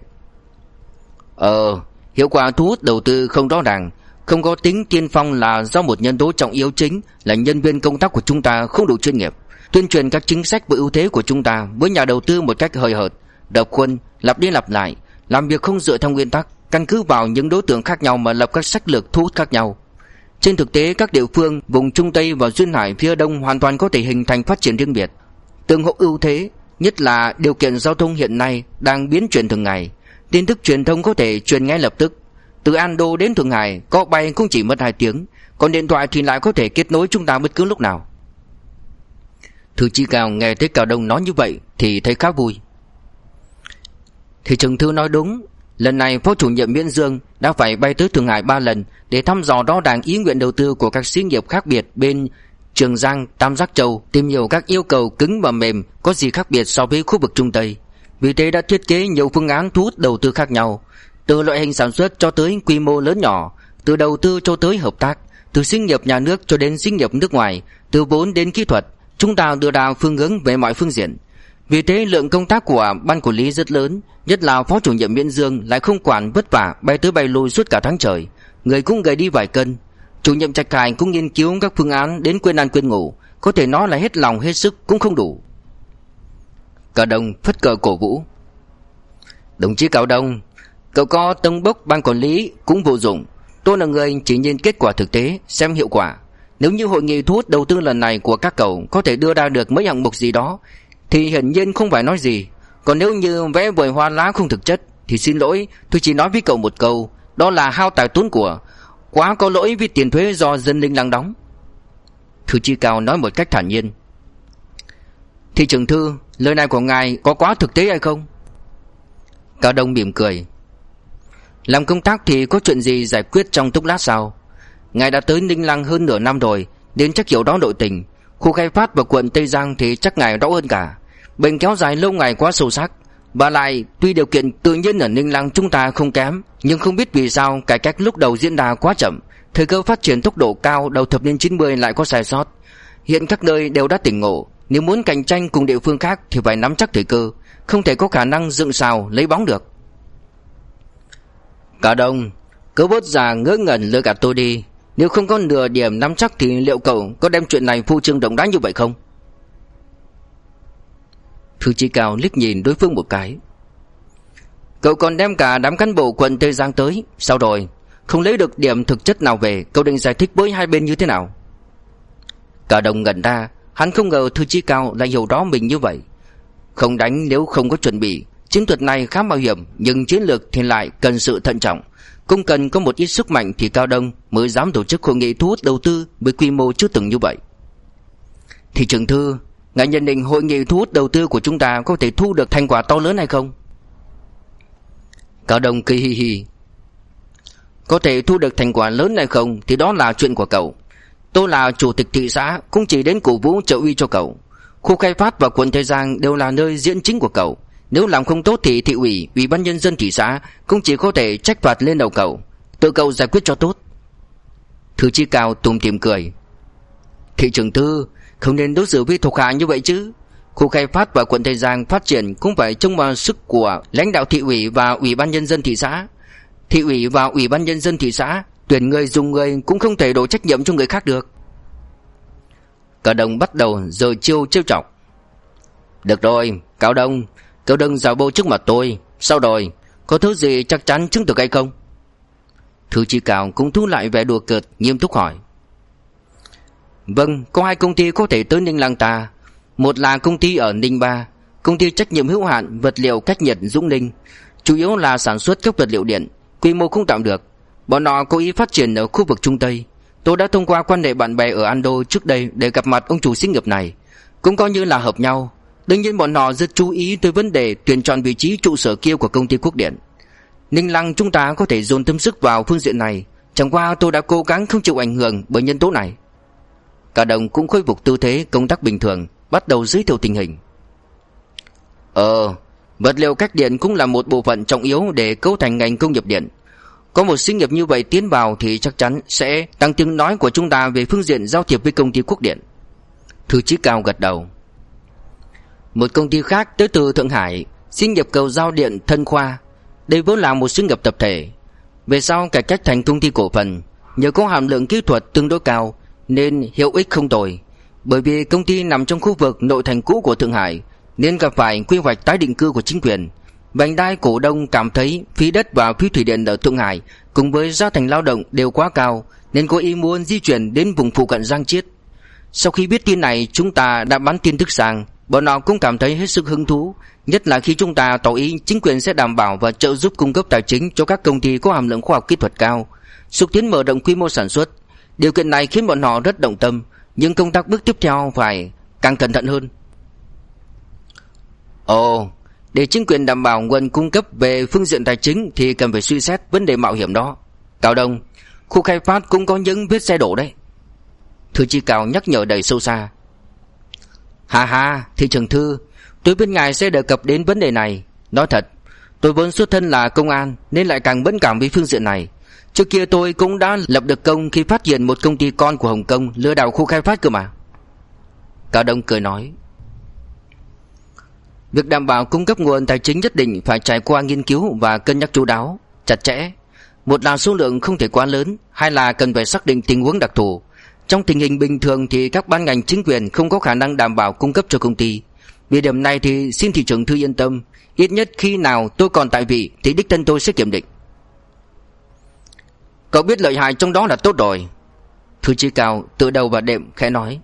Ờ Hiệu quả thu hút đầu tư không rõ ràng Không có tính tiên phong là do một nhân tố trọng yếu chính Là nhân viên công tác của chúng ta không đủ chuyên nghiệp Tuyên truyền các chính sách và ưu thế của chúng ta Với nhà đầu tư một cách hời hợt Đập khuôn, lặp đi lặp lại Làm việc không dựa theo nguyên tắc Căn cứ vào những đối tượng khác nhau mà lập các sách lược thu hút khác nhau. Trên thực tế các địa phương Vùng Trung Tây và Duyên Hải phía Đông Hoàn toàn có thể hình thành phát triển riêng biệt. Tương hỗ ưu thế Nhất là điều kiện giao thông hiện nay đang biến chuyển từng ngày. Tin tức truyền thông có thể truyền ngay lập tức. Từ Ando đến Thượng Hải Có bay cũng chỉ mất 2 tiếng Còn điện thoại thì lại có thể kết nối chúng ta bất cứ lúc nào. Thư Chi Cao nghe thấy Cao Đông nói như vậy Thì thấy khá vui Thì Trừng Thư nói đúng Lần này Phó chủ nhiệm Miễn Dương đã phải bay tới Thượng Hải 3 lần để thăm dò đo ràng ý nguyện đầu tư của các xí nghiệp khác biệt bên Trường Giang, Tam Giác Châu tìm hiểu các yêu cầu cứng và mềm có gì khác biệt so với khu vực Trung Tây. Vì thế đã thiết kế nhiều phương án thu hút đầu tư khác nhau, từ loại hình sản xuất cho tới quy mô lớn nhỏ, từ đầu tư cho tới hợp tác, từ xí nghiệp nhà nước cho đến xí nghiệp nước ngoài, từ vốn đến kỹ thuật, chúng ta đưa ra phương hướng về mọi phương diện. Vì thế lượng công tác của ban quản lý rất lớn, nhất là phó chủ nhiệm Miễn Dương lại không quản vất vả bay tới bay lui suốt cả tháng trời, người cũng gầy đi vài cân, Chủ nhiệm Trạch cài cũng nghiên cứu các phương án đến quên ăn quên ngủ, có thể nói là hết lòng hết sức cũng không đủ. Cả đồng phất cờ cổ vũ. Đồng chí Cao Đông, cậu có tông bốc ban quản lý cũng vô dụng. Tôi là người chỉ nhìn kết quả thực tế, xem hiệu quả. Nếu như hội nghị thu hút đầu tư lần này của các cậu có thể đưa ra được mấy hạng mục gì đó, thì hiển nhiên không phải nói gì. Còn nếu như vẽ vời hoa lá không thực chất, thì xin lỗi, tôi chỉ nói với cậu một câu, đó là hao tài tốn của, Quá có lỗi vì tiền thuế do dân linh lăng đóng. Thư chi cao nói một cách thản nhiên. Thị trưởng thư Lời này của ngài có quá thực tế hay không? Cao Đông mỉm cười. Làm công tác thì có chuyện gì giải quyết trong túc lát sao? Ngài đã tới Ninh Lăng hơn nửa năm rồi Đến chắc hiểu đó nội tình. Khu khai phát và quận Tây Giang thì chắc ngài rõ hơn cả. Bệnh kéo dài lâu ngày quá sâu sắc. Và lại, tuy điều kiện tự nhiên ở Ninh Lăng chúng ta không kém, Nhưng không biết vì sao cải cách lúc đầu diễn ra quá chậm. Thời cơ phát triển tốc độ cao đầu thập niên 90 lại có sai sót. Hiện các nơi đều đã tỉnh ngộ. Nếu muốn cạnh tranh cùng địa phương khác thì phải nắm chắc thời cơ. Không thể có khả năng dựng xào, lấy bóng được. Cả đông Cứ bốt già ngớ ngẩn lừa cả tôi đi. Nếu không có nửa điểm nắm chắc thì liệu cậu có đem chuyện này phu trương động đá như vậy không? Thư Chi Cao liếc nhìn đối phương một cái. Cậu còn đem cả đám cán bộ quận Tây Giang tới, Sao rồi? Không lấy được điểm thực chất nào về, Cậu định giải thích với hai bên như thế nào? Cả đồng ngẩn ra, Hắn không ngờ Thư Chi Cao lại hiểu rõ mình như vậy. Không đánh nếu không có chuẩn bị, Chiến thuật này khá mạo hiểm, Nhưng chiến lược thì lại cần sự thận trọng. Cũng cần có một ít sức mạnh thì Cao Đông mới dám tổ chức hội nghị thu hút đầu tư với quy mô chưa từng như vậy. Thị trường thư, ngài nhận định hội nghị thu hút đầu tư của chúng ta có thể thu được thành quả to lớn hay không? Cao Đông cười hi hi. Có thể thu được thành quả lớn hay không thì đó là chuyện của cậu. Tôi là chủ tịch thị xã cũng chỉ đến cổ vũ trợ uy cho cậu. Khu khai phát và quận Tây Giang đều là nơi diễn chính của cậu. Nếu làm không tốt thì thị ủy, ủy ban nhân dân thị xã cũng chỉ có thể trách phạt lên đầu cậu. Tự cậu giải quyết cho tốt. Thư chi cao tùm tìm cười. Thị trường thư không nên đối xử với thuộc hạ như vậy chứ. Khu khai phát và quận Tây Giang phát triển cũng phải trông vào sức của lãnh đạo thị ủy và ủy ban nhân dân thị xã. Thị ủy và ủy ban nhân dân thị xã tuyển người dùng người cũng không thể đổ trách nhiệm cho người khác được. Cả đồng bắt đầu rồi chiêu trêu chọc. Được rồi, Cao Đông, cậu đừng dạo bộ trước mặt tôi. Sao rồi, có thứ gì chắc chắn chứng thực hay không? Thư chi cao cũng thu lại vẻ đùa cợt, nghiêm túc hỏi. Vâng, có hai công ty có thể tới Ninh Lăng ta. Một là công ty ở Ninh Ba, công ty trách nhiệm hữu hạn vật liệu cách nhiệt Dũng Ninh, chủ yếu là sản xuất các vật liệu điện, quy mô không tạm được. Bọn họ cố ý phát triển ở khu vực Trung Tây. Tôi đã thông qua quan hệ bạn bè ở Ando trước đây để gặp mặt ông chủ xí nghiệp này. Cũng coi như là hợp nhau. Đương nhiên bọn họ rất chú ý tới vấn đề tuyển chọn vị trí trụ sở kia của công ty quốc điện. Ninh Lăng chúng ta có thể dồn tâm sức vào phương diện này. Chẳng qua tôi đã cố gắng không chịu ảnh hưởng bởi nhân tố này. Cả đồng cũng khôi phục tư thế công tác bình thường, bắt đầu giới thiệu tình hình. Ờ, vật liệu cách điện cũng là một bộ phận trọng yếu để cấu thành ngành công nghiệp điện. Có một sinh nghiệp như vậy tiến vào thì chắc chắn sẽ tăng tiếng nói của chúng ta về phương diện giao thiệp với công ty quốc điện. Thư chí cao gật đầu. Một công ty khác tới từ Thượng Hải, xin nhập cầu giao điện Thân Khoa. Đây vốn là một xí nghiệp tập thể. Về sau cải cách thành công ty cổ phần, nhờ có hàm lượng kỹ thuật tương đối cao nên hiệu ích không tồi. Bởi vì công ty nằm trong khu vực nội thành cũ của Thượng Hải nên gặp phải quy hoạch tái định cư của chính quyền. Bành đai cổ đông cảm thấy phí đất và phí thủy điện ở Thượng Hải cùng với giá thành lao động đều quá cao nên có ý muốn di chuyển đến vùng phụ cận Giang Chiết. Sau khi biết tin này chúng ta đã bắn tin tức sang Bọn họ cũng cảm thấy hết sức hứng thú Nhất là khi chúng ta tỏ ý chính quyền sẽ đảm bảo và trợ giúp cung cấp tài chính cho các công ty có hàm lượng khoa học kỹ thuật cao Xúc tiến mở rộng quy mô sản xuất Điều kiện này khiến bọn họ rất động tâm Nhưng công tác bước tiếp theo phải càng cẩn thận hơn Ồ, để chính quyền đảm bảo nguồn cung cấp về phương diện tài chính thì cần phải suy xét vấn đề mạo hiểm đó. Cao Đông, khu khai phát cũng có những vết xe đổ đấy. Thư Chi Cao nhắc nhở đầy sâu xa. Hà hà, thị trường thư, tôi biết ngài sẽ đề cập đến vấn đề này. Nói thật, tôi vốn xuất thân là công an nên lại càng bấn cảm với phương diện này. Trước kia tôi cũng đã lập được công khi phát hiện một công ty con của Hồng Kông lừa đảo khu khai phát cơ mà. Cao Đông cười nói. Việc đảm bảo cung cấp nguồn tài chính nhất định phải trải qua nghiên cứu và cân nhắc chú đáo, chặt chẽ. Một là số lượng không thể quá lớn, hai là cần phải xác định tình huống đặc thù. Trong tình hình bình thường thì các ban ngành chính quyền không có khả năng đảm bảo cung cấp cho công ty. Vì điểm này thì xin thị trưởng thư yên tâm, ít nhất khi nào tôi còn tại vị thì đích thân tôi sẽ kiểm định. Cậu biết lợi hại trong đó là tốt rồi. Thư chi cao tự đầu và đệm khẽ nói.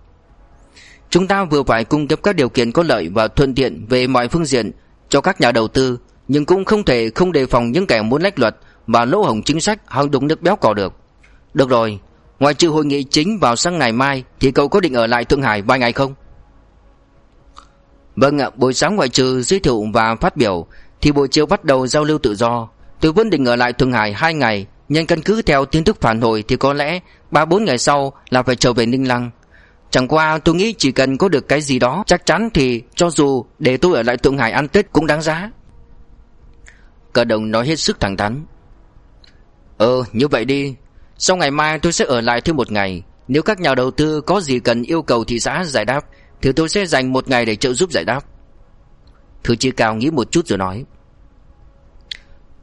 Chúng ta vừa phải cung cấp các điều kiện có lợi và thuận tiện về mọi phương diện cho các nhà đầu tư, nhưng cũng không thể không đề phòng những kẻ muốn lách luật và lỗ hổng chính sách hòng đúng nước béo cò được. Được rồi, ngoài trừ hội nghị chính vào sáng ngày mai thì cậu có định ở lại Thượng Hải vài ngày không? Vâng ạ, buổi sáng ngoại trừ giới thiệu và phát biểu thì buổi chiều bắt đầu giao lưu tự do. Tôi vẫn định ở lại Thượng Hải hai ngày, nhưng căn cứ theo tin tức phản hồi thì có lẽ ba bốn ngày sau là phải trở về Ninh Lăng. Chẳng qua tôi nghĩ chỉ cần có được cái gì đó chắc chắn thì cho dù để tôi ở lại Thượng Hải ăn Tết cũng đáng giá. Cờ đồng nói hết sức thẳng thắn. Ờ, như vậy đi. Sau ngày mai tôi sẽ ở lại thêm một ngày. Nếu các nhà đầu tư có gì cần yêu cầu thị xã giải đáp thì tôi sẽ dành một ngày để trợ giúp giải đáp. Thư chi cao nghĩ một chút rồi nói.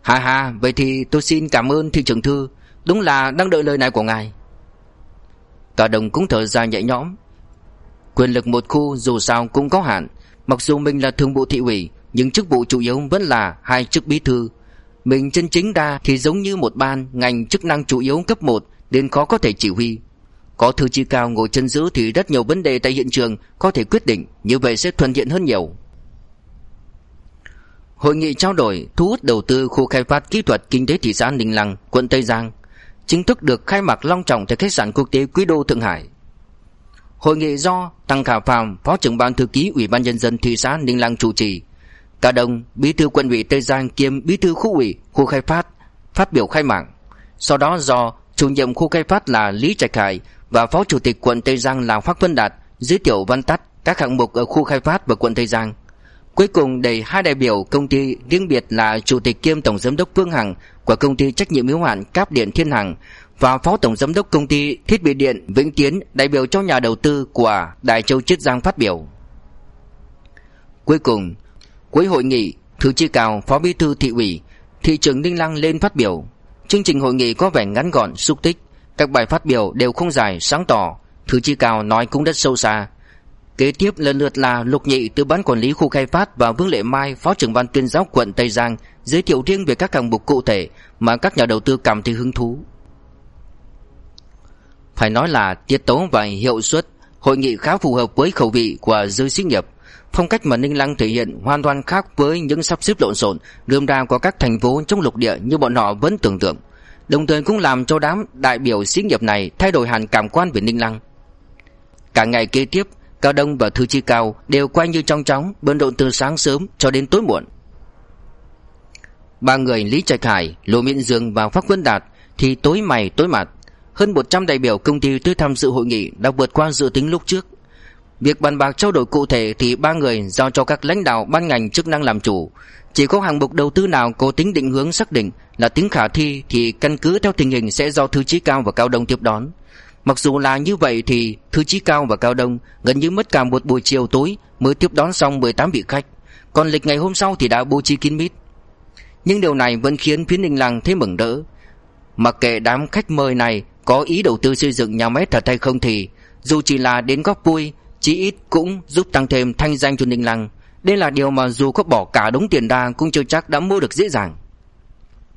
Hà hà, vậy thì tôi xin cảm ơn thị trưởng thư. Đúng là đang đợi lời này của ngài. Cả đồng cũng thở ra nhẹ nhõm Quyền lực một khu dù sao cũng có hạn Mặc dù mình là thường bộ thị ủy Nhưng chức vụ chủ yếu vẫn là hai chức bí thư mình chân chính ra thì giống như một ban Ngành chức năng chủ yếu cấp 1 Nên khó có thể chỉ huy Có thư chi cao ngồi chân giữ thì rất nhiều vấn đề tại hiện trường Có thể quyết định Như vậy sẽ thuận tiện hơn nhiều Hội nghị trao đổi thu hút đầu tư khu khai phát kỹ thuật kinh tế thị xã Ninh Lăng, quận Tây Giang chính thức được khai mạc long trọng tại khách sạn quốc tế Quý Đô Thượng Hải. Hội nghị do Tăng Khả Phạm, Phó trưởng ban thư ký Ủy ban nhân dân thị xã Ninh Lăng chủ trì. Cả đồng, Bí thư quận ủy Tây Giang kiêm Bí thư khu ủy khu khai phát phát biểu khai mạc. Sau đó do chủ nhiệm khu khai phát là Lý Trạch Hải và Phó chủ tịch quận Tây Giang là Phát Vân Đạt giới thiệu văn tắt các hạng mục ở khu khai phát và quận Tây Giang. Cuối cùng đầy hai đại biểu công ty riêng biệt là Chủ tịch kiêm Tổng Giám đốc Vương Hằng của công ty trách nhiệm hữu hạn Cáp Điện Thiên Hằng và Phó Tổng Giám đốc công ty thiết bị điện Vĩnh Tiến đại biểu cho nhà đầu tư của Đại Châu Chiết Giang phát biểu. Cuối cùng, cuối hội nghị, Thứ chi cao Phó Bí thư thị ủy, thị trưởng Ninh Lăng lên phát biểu. Chương trình hội nghị có vẻ ngắn gọn, xúc tích, các bài phát biểu đều không dài, sáng tỏ. Thứ chi cao nói cũng rất sâu xa, Kế tiếp lần lượt là Lục Nhị từ ban quản lý khu khai phát và Vương Lệ Mai phó trưởng ban tuyên giáo quận Tây Giang giới thiệu riêng về các hạng mục cụ thể mà các nhà đầu tư cảm thấy hứng thú. Phải nói là tiết tấu và hiệu suất hội nghị khá phù hợp với khẩu vị của giới sĩ nghiệp. Phong cách mà Ninh Lăng thể hiện hoàn toàn khác với những sắp xếp lộn xộn, rườm rà của các thành phố trong lục địa như bọn họ vẫn tưởng tượng. Đồng thời cũng làm cho đám đại biểu xí nghiệp này thay đổi hẳn cảm quan về Ninh Lăng. Cả ngày kế tiếp, Cao Đông và Thư Chi Cao đều quay như trong chóng, bận rộn từ sáng sớm cho đến tối muộn. Ba người Lý Trạch Hải, Lô Miễn Dương và Pháp Quân Đạt thì tối mày tối mặt. Hơn 100 đại biểu công ty tới tham dự hội nghị đã vượt qua dự tính lúc trước. Việc bàn bạc trao đổi cụ thể thì ba người giao cho các lãnh đạo ban ngành chức năng làm chủ. Chỉ có hạng mục đầu tư nào có tính định hướng xác định là tính khả thi thì căn cứ theo tình hình sẽ do Thư Chí Cao và Cao Đông tiếp đón. Mặc dù là như vậy thì Thư Chí Cao và Cao Đông gần như mất cả một buổi chiều tối mới tiếp đón xong 18 vị khách. Còn lịch ngày hôm sau thì đã bố trí kín mít. Nhưng điều này vẫn khiến phía Ninh Lăng thấy mừng đỡ. Mặc kệ đám khách mời này có ý đầu tư xây dựng nhà máy thật hay không thì dù chỉ là đến góp vui, chí ít cũng giúp tăng thêm thanh danh cho Ninh Lăng. Đây là điều mà dù có bỏ cả đống tiền ra cũng chưa chắc đã mua được dễ dàng.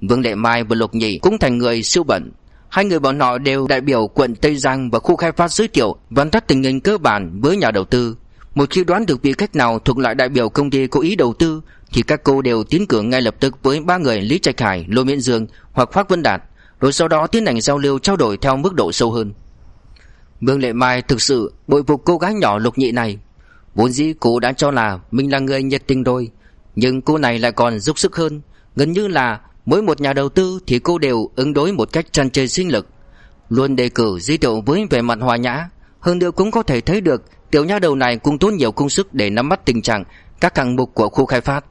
Vương Lệ Mai và Lục Nhị cũng thành người siêu bẩn Hai người bọn họ đều đại biểu quận Tây Giang và khu khai phát giới thiệu văn tắt tình hình cơ bản với nhà đầu tư. Một khi đoán được vị khách nào thuộc loại đại biểu công ty có ý đầu tư thì các cô đều tiến cử ngay lập tức với ba người Lý Trạch Hải, Lô Miễn Dương hoặc Phát Vân Đạt, rồi sau đó tiến hành giao lưu trao đổi theo mức độ sâu hơn. Vương Lệ Mai thực sự bội phục cô gái nhỏ lục nhị này. Vốn dĩ cô đã cho là mình là người nhiệt tình rồi, nhưng cô này lại còn giúp sức hơn, gần như là Mỗi một nhà đầu tư thì cô đều ứng đối một cách tràn trề sinh lực Luôn đề cử giới thiệu với vẻ mặt hòa nhã Hơn nữa cũng có thể thấy được Tiểu nha đầu này cũng tốn nhiều công sức để nắm bắt tình trạng Các hạng mục của khu khai phát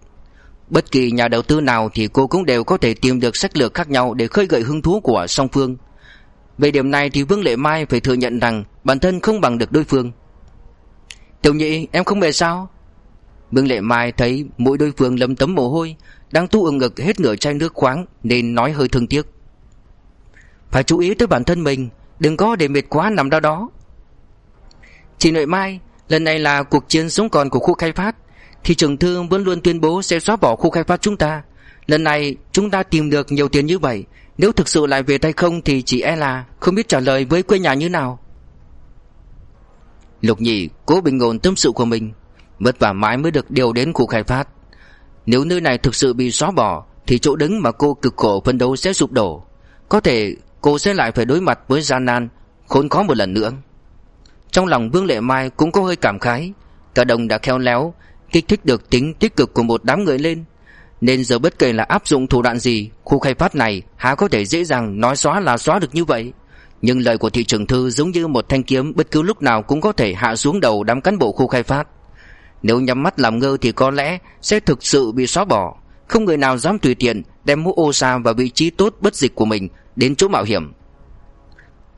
Bất kỳ nhà đầu tư nào thì cô cũng đều có thể tìm được sách lược khác nhau để khơi gợi hứng thú của song phương. Về điểm này thì Vương Lệ Mai phải thừa nhận rằng bản thân không bằng được đối phương. Tiểu nhị, em không mệt sao? Vương Lệ Mai thấy mỗi đối phương lấm tấm mồ hôi, đang tu ở ngực hết nửa chai nước khoáng Nên nói hơi thương tiếc Phải chú ý tới bản thân mình Đừng có để mệt quá nằm đó đó Chị Nội Mai Lần này là cuộc chiến sống còn của khu khai phát Thị trưởng thương vẫn luôn tuyên bố Sẽ xóa bỏ khu khai phát chúng ta Lần này chúng ta tìm được nhiều tiền như vậy nếu thực sự lại về tay không Thì chỉ e là không biết trả lời với quê nhà như nào. Lục nhị cố bình ổn tâm sự của mình, Vất vả mãi mới được điều đến khu khai phát. Nếu nơi này thực sự bị xóa bỏ, Thì chỗ đứng mà cô cực khổ phân đấu sẽ sụp đổ. Có thể cô sẽ lại phải đối mặt với gian nan, Khốn khó một lần nữa. Trong lòng Vương Lệ Mai cũng có hơi cảm khái, Cả đồng đã khéo léo, Kích thích được tính tích cực của một đám người lên. Nên giờ bất kể là áp dụng thủ đoạn gì, Khu khai phát này há có thể dễ dàng nói xóa là xóa được như vậy. Nhưng lời của thị trưởng thư giống như một thanh kiếm, Bất cứ lúc nào cũng có thể hạ xuống đầu đám cán bộ khu khai phát. Nếu nhắm mắt làm ngơ thì có lẽ sẽ thực sự bị xóa bỏ. Không người nào dám tùy tiện đem mũ ô sa và vị trí tốt bất dịch của mình đến chỗ mạo hiểm.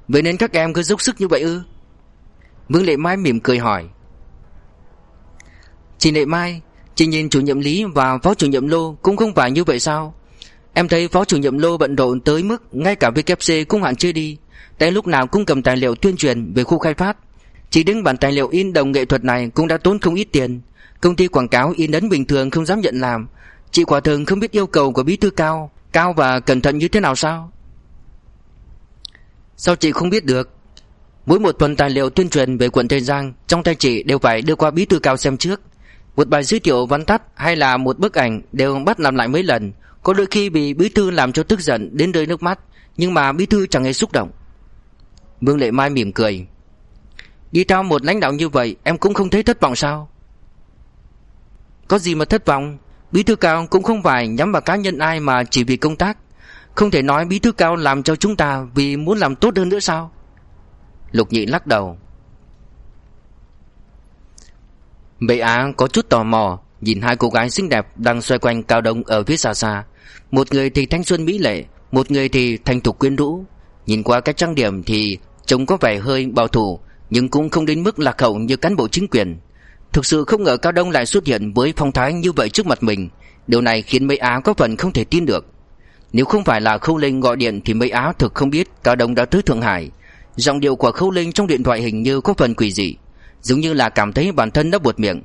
Vậy nên các em cứ dốc sức như vậy ư? Vương Lệ Mai mỉm cười hỏi. Chị Lệ Mai Chị nhìn chủ nhiệm Lý và phó chủ nhiệm Lô cũng không phải như vậy sao? Em thấy phó chủ nhiệm Lô bận rộn tới mức Ngay cả VKC cũng hạn chưa đi. Tại lúc nào cũng cầm tài liệu tuyên truyền về khu khai phát. Chỉ đứng bản tài liệu in đồng nghệ thuật này cũng đã tốn không ít tiền. Công ty quảng cáo in ấn bình thường không dám nhận làm. Chị quả thường không biết yêu cầu của bí thư cao Cao và cẩn thận như thế nào sao? Sao chị không biết được? Mỗi một phần tài liệu tuyên truyền về quận Tây Giang, Trong tay chị đều phải đưa qua bí thư cao xem trước. Một bài giới thiệu văn tắt hay là một bức ảnh đều bắt làm lại mấy lần. Có đôi khi bị bí thư làm cho tức giận đến rơi nước mắt, Nhưng mà bí thư chẳng hề xúc động. Vương Lệ Mai mỉm cười. Đi theo một lãnh đạo như vậy, Em cũng không thấy thất vọng sao? Có gì mà thất vọng? Bí thư cao cũng không phải nhắm vào cá nhân ai Mà chỉ vì công tác. Không thể nói bí thư cao làm cho chúng ta Vì muốn làm tốt hơn nữa sao? Lục nhị lắc đầu. Bệ Á có chút tò mò, Nhìn hai cô gái xinh đẹp Đang xoay quanh cao đông ở phía xa xa. Một người thì thanh xuân mỹ lệ, Một người thì thanh thục quyến rũ. Nhìn qua cách trang điểm thì Trông có vẻ hơi bảo thủ, Nhưng cũng không đến mức lạc hậu như cán bộ chính quyền. Thực sự không ngờ Cao Đông lại xuất hiện Với phong thái như vậy trước mặt mình. Điều này khiến mấy Á có phần không thể tin được. Nếu không phải là Khâu Linh gọi điện Thì mấy Á thực không biết Cao Đông đã tới Thượng Hải. Giọng điệu của Khâu Linh trong điện thoại hình như có phần quỷ dị. Giống như là cảm thấy bản thân đã buột miệng.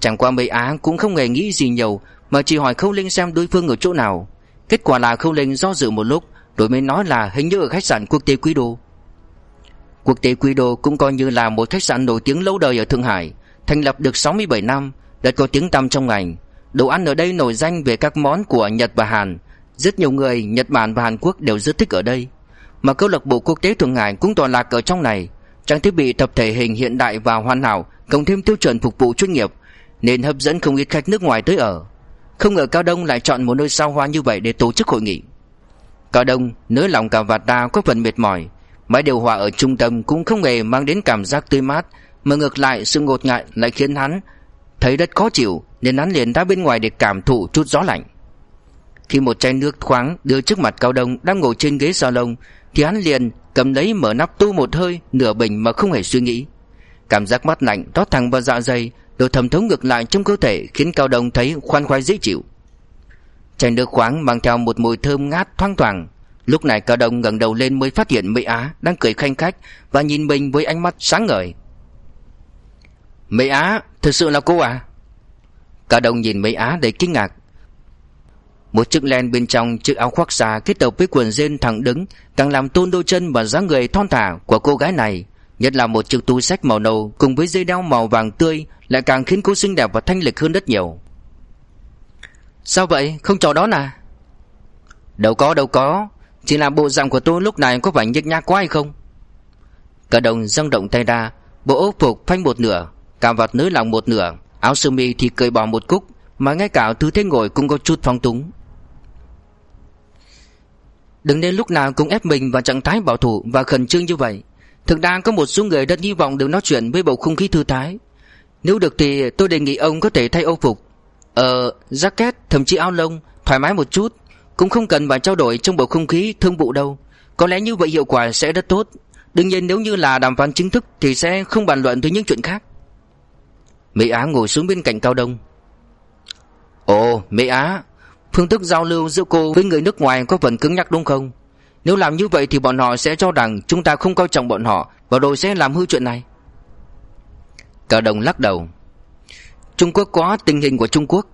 Chẳng qua mấy Á cũng không hề nghĩ gì nhiều Mà chỉ hỏi Khâu Linh xem đối phương ở chỗ nào. Kết quả là Khâu Linh do dự một lúc Rồi mới nói là hình như ở khách sạn quốc tế Quý Đô. Quốc tế Quy Đô cũng coi như là một khách sạn nổi tiếng lâu đời ở Thượng Hải, thành lập được 67 năm, đã có tiếng tăm trong ngành. Đồ ăn ở đây nổi danh về các món của Nhật và Hàn, rất nhiều người Nhật Bản và Hàn Quốc đều rất thích ở đây. Mà câu lạc bộ quốc tế Thượng Hải cũng tọa lạc ở trong này, trang thiết bị tập thể hình hiện đại và hoàn hảo, cộng thêm tiêu chuẩn phục vụ chuyên nghiệp, nên hấp dẫn không ít khách nước ngoài tới ở. Không ngờ Cao Đông lại chọn một nơi sao hoa như vậy để tổ chức hội nghị. Cao Đông nới lòng cả vạt ta có phần mệt mỏi, Máy điều hòa ở trung tâm cũng không hề mang đến cảm giác tươi mát Mà ngược lại sự ngột ngại lại khiến hắn Thấy rất khó chịu Nên hắn liền ra bên ngoài để cảm thụ chút gió lạnh Khi một chai nước khoáng đưa trước mặt Cao Đông đang ngồi trên ghế salon thì hắn liền cầm lấy mở nắp tu một hơi Nửa bình mà không hề suy nghĩ Cảm giác mát lạnh rót thẳng vào dạ dày Rồi thẩm thấu ngược lại trong cơ thể Khiến Cao Đông thấy khoan khoái dễ chịu Chai nước khoáng mang theo một mùi thơm ngát thoang thoảng Lúc này Cao Đông ngẩng đầu lên mới phát hiện Mỹ Á đang cười khanh khách và nhìn mình với ánh mắt sáng ngời. Mỹ Á, thật sự là cô à? Cao Đông nhìn Mỹ Á đầy kinh ngạc. Một chiếc len bên trong chiếc áo khoác xa kết hợp với quần jean thẳng đứng càng làm tôn đôi chân và dáng người thon thả của cô gái này. Nhất là một chiếc túi sách màu nâu cùng với dây đeo màu vàng tươi lại càng khiến cô xinh đẹp và thanh lịch hơn rất nhiều. Sao vậy? Không chào đón à? Đâu có, đâu có. Chỉ là bộ dạng của tôi lúc này có phải nhếch nhác quá hay không Cả đồng dâng động tay ra Bộ ốc phục phanh một nửa Càm vạt nới lòng một nửa Áo sơ mi thì cởi bỏ một cúc Mà ngay cả thứ thế ngồi cũng có chút phong túng Đừng nên lúc nào cũng ép mình vào trạng thái bảo thủ và khẩn trương như vậy. Thực ra có một số người rất hy vọng được nói chuyện với bầu không khí thư thái. Nếu được thì tôi đề nghị ông có thể thay ô phục. Ờ, jacket, thậm chí áo lông Thoải mái một chút. Cũng không cần phải trao đổi trong bầu không khí thương vụ đâu. Có lẽ như vậy hiệu quả sẽ rất tốt. Đương nhiên nếu như là đàm phán chính thức Thì sẽ không bàn luận tới những chuyện khác. Mỹ Á ngồi xuống bên cạnh Cao Đông. Ồ Mỹ Á. Phương thức giao lưu giữa cô với người nước ngoài Có phần cứng nhắc đúng không? Nếu làm như vậy thì bọn họ sẽ cho rằng Chúng ta không coi trọng bọn họ Và rồi sẽ làm hư chuyện này. Cả đồng lắc đầu. Trung Quốc có tình hình của Trung Quốc.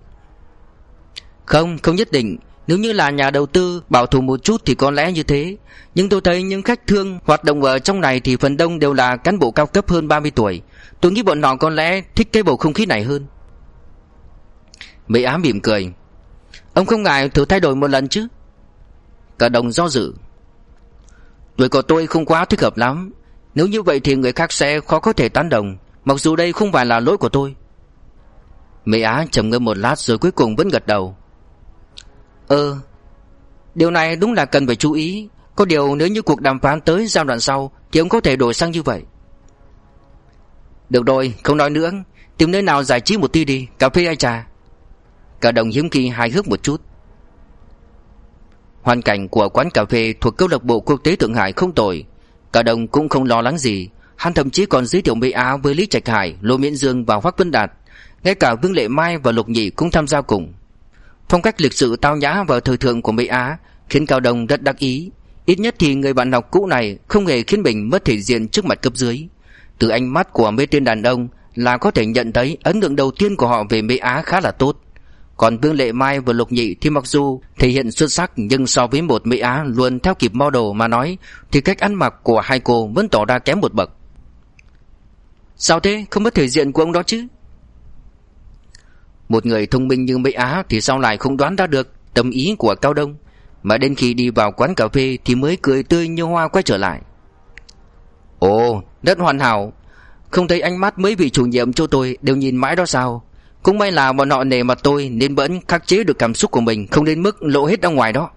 Không, không nhất định. Nếu như là nhà đầu tư bảo thủ một chút thì có lẽ như thế. Nhưng tôi thấy những khách thương hoạt động ở trong này thì phần đông đều là cán bộ cao cấp hơn 30 tuổi. Tôi nghĩ bọn họ có lẽ thích cái bầu không khí này hơn. Mỹ Á mỉm cười. Ông không ngại thử thay đổi một lần chứ? Cả đồng do dự. Tuổi của tôi không quá thích hợp lắm. Nếu như vậy thì người khác sẽ khó có thể tán đồng, Mặc dù đây không phải là lỗi của tôi. Mỹ Á trầm ngâm một lát rồi cuối cùng vẫn gật đầu. Ờ Điều này đúng là cần phải chú ý. Có điều nếu như cuộc đàm phán tới giai đoạn sau Thì ông có thể đổi sang như vậy. Được rồi, không nói nữa. Tìm nơi nào giải trí một tí đi. Cà phê hay trà? Cả đồng hiếm khi hài hước một chút Hoàn cảnh của quán cà phê thuộc câu lạc bộ quốc tế Thượng Hải không tồi Cả đồng cũng không lo lắng gì Hắn thậm chí còn giới thiệu Mỹ Á với Lý Trạch Hải, Lô Miễn Dương và Hoác Vân Đạt Ngay cả Vương Lệ Mai và Lục Nhị cũng tham gia cùng Phong cách lịch sự tao nhã và thời thượng của Mỹ Á khiến Cao Đông rất đắc ý. Ít nhất thì người bạn học cũ này không hề khiến mình mất thể diện trước mặt cấp dưới. Từ ánh mắt của mấy tên đàn ông là có thể nhận thấy ấn tượng đầu tiên của họ về Mỹ Á khá là tốt. Còn Vương Lệ Mai và Lục Nhị thì mặc dù thể hiện xuất sắc nhưng so với một Mỹ Á luôn theo kịp model mà nói thì cách ăn mặc của hai cô vẫn tỏ ra kém một bậc. Sao thế? Không mất thể diện của ông đó chứ? Một người thông minh như Mỹ Á thì sao lại không đoán ra được tâm ý của Cao Đông Mà đến khi đi vào quán cà phê thì mới cười tươi như hoa quay trở lại Ồ, rất hoàn hảo Không thấy ánh mắt mấy vị chủ nhiệm cho tôi đều nhìn mãi đó sao cũng may là bọn họ nể mặt tôi nên vẫn khắc chế được cảm xúc của mình, Không đến mức lộ hết ra ngoài đó.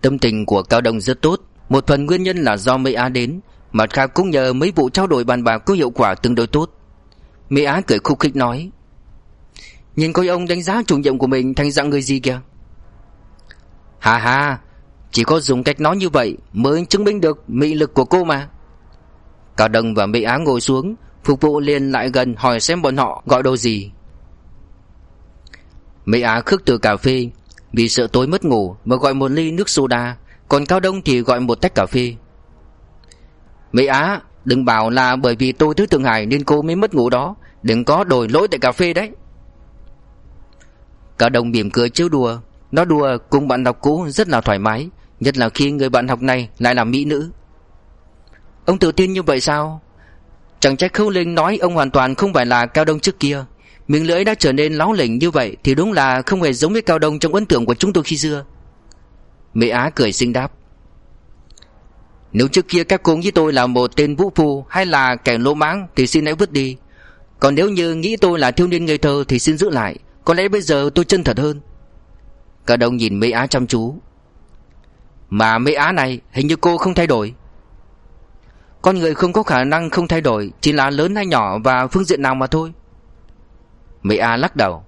Tâm tình của Cao Đông rất tốt. Một phần nguyên nhân là do Mỹ Á đến. Mặt khác cũng nhờ mấy vụ trao đổi bàn bạc có hiệu quả tương đối tốt. Mỹ Á cười khúc khích nói, Nhìn coi ông đánh giá chủ nhiệm của mình thành dạng người gì kìa? Hà hà Chỉ có dùng cách nói như vậy Mới chứng minh được mị lực của cô mà. Cao Đông và Mỹ Á ngồi xuống Phục vụ liền lại gần hỏi xem bọn họ gọi đồ gì. Mỹ Á khước từ cà phê, Vì sợ tối mất ngủ Mà gọi một ly nước soda, Còn Cao Đông thì gọi một tách cà phê. Mỹ Á, Đừng bảo là bởi vì tôi thứ Thượng Hải Nên cô mới mất ngủ đó, Đừng có đổi lỗi tại cà phê đấy. Cao Đông mỉm cười trêu đùa, Nó đùa cùng bạn học cũ rất là thoải mái, Nhất là khi người bạn học này lại là mỹ nữ. Ông tự tin như vậy sao? Chẳng trách Khâu Linh nói ông hoàn toàn không phải là Cao Đông trước kia. Miệng lưỡi đã trở nên láo lỉnh như vậy Thì đúng là không hề giống với Cao Đông trong ấn tượng của chúng tôi khi xưa. Mỹ Á cười xinh đáp. Nếu trước kia các cô nghĩ tôi là một tên vũ phu Hay là kẻ lỗ mãng Thì xin hãy vứt đi. Còn nếu như nghĩ tôi là thiếu niên ngây thơ Thì xin giữ lại, Có lẽ bây giờ tôi chân thật hơn. Cao Đông nhìn Mỹ Á chăm chú. Mà Mỹ Á này hình như cô không thay đổi con người không có khả năng không thay đổi, Chỉ là lớn hay nhỏ và phương diện nào mà thôi. Mỹ A lắc đầu.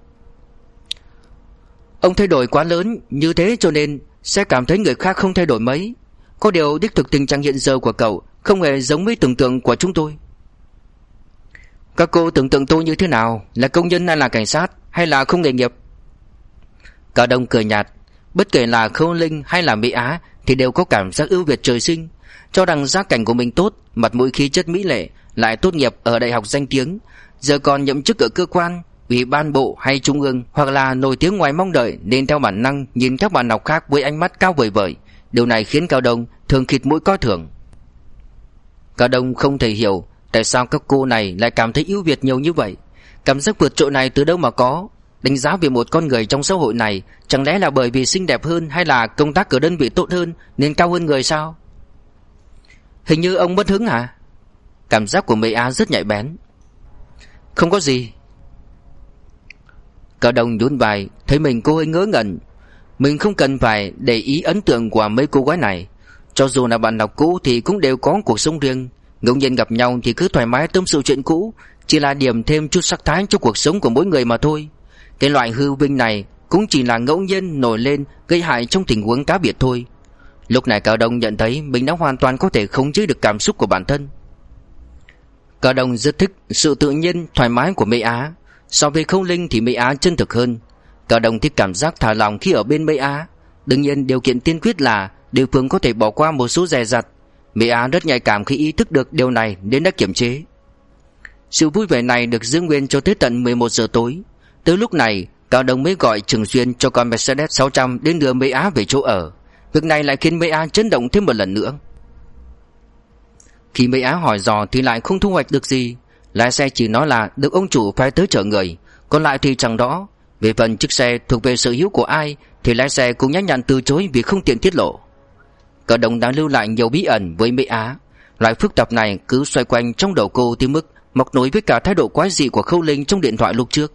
Ông thay đổi quá lớn Như thế cho nên Sẽ cảm thấy người khác không thay đổi mấy. Có điều đích thực tình trạng hiện giờ của cậu Không hề giống với tưởng tượng của chúng tôi. Các cô tưởng tượng tôi như thế nào? Là công nhân hay là cảnh sát? Hay là không nghề nghiệp? Cả đông cười nhạt. Bất kể là Khâu Linh hay là Mỹ Á Thì đều có cảm giác ưu việt trời sinh cho rằng gia cảnh của mình tốt, mặt mũi khí chất mỹ lệ, lại tốt nghiệp ở đại học danh tiếng, giờ còn nhậm chức ở cơ quan, ủy ban bộ hay trung ương hoặc là nổi tiếng ngoài mong đợi nên theo bản năng nhìn các bạn học khác với ánh mắt cao vời vời. Điều này khiến Cao Đông thường khịt mũi coi thường. Cao Đông không thể hiểu tại sao các cô này lại cảm thấy ưu việt nhiều như vậy. Cảm giác vượt trội này từ đâu mà có? Đánh giá về một con người trong xã hội này chẳng lẽ là bởi vì xinh đẹp hơn hay là công tác ở đơn vị tốt hơn nên cao hơn người sao? Hình như ông mất hứng hả? Cảm giác của Mỹ Á rất nhạy bén. Không có gì. Cao đồng nhún vai, Thấy mình cô hơi ngớ ngẩn. Mình không cần phải để ý ấn tượng của mấy cô gái này. Cho dù là bạn đọc cũ Thì cũng đều có cuộc sống riêng. Ngẫu nhiên gặp nhau thì cứ thoải mái tâm sự chuyện cũ, Chỉ là điểm thêm chút sắc thái cho cuộc sống của mỗi người mà thôi. Cái loại hư vinh này Cũng chỉ là ngẫu nhiên nổi lên, Gây hại trong tình huống cá biệt thôi. Lúc này Cao Đông nhận thấy mình đã hoàn toàn có thể khống chế được cảm xúc của bản thân. Cao Đông rất thích sự tự nhiên, thoải mái của Mỹ Á. So với Không Linh thì Mỹ Á chân thực hơn. Cao Đông thích cảm giác thả lòng khi ở bên Mỹ Á. Đương nhiên điều kiện tiên quyết là địa phương có thể bỏ qua một số dè dặt. Mỹ Á rất nhạy cảm khi ý thức được điều này nên đã kiểm chế. Sự vui vẻ này được giữ nguyên cho tới tận 11 giờ tối. Tới lúc này, Cao Đông mới gọi Trường Xuyên cho con Mercedes 600 đến đưa Mỹ Á về chỗ ở. Việc này lại khiến Mây Á chấn động thêm một lần nữa. Khi Mây Á hỏi dò thì lại không thu hoạch được gì. Lái xe chỉ nói là được ông chủ phải tới chở người. Còn lại thì chẳng đó Về phần chiếc xe thuộc về sở hữu của ai, Thì lái xe cũng nhắc nhặn từ chối vì không tiện tiết lộ. Cờ đồng đã lưu lại nhiều bí ẩn với Mỹ Á Loại phức tạp này cứ xoay quanh trong đầu cô tới mức Mọc nối với cả thái độ quái dị của Khâu Linh trong điện thoại lúc trước.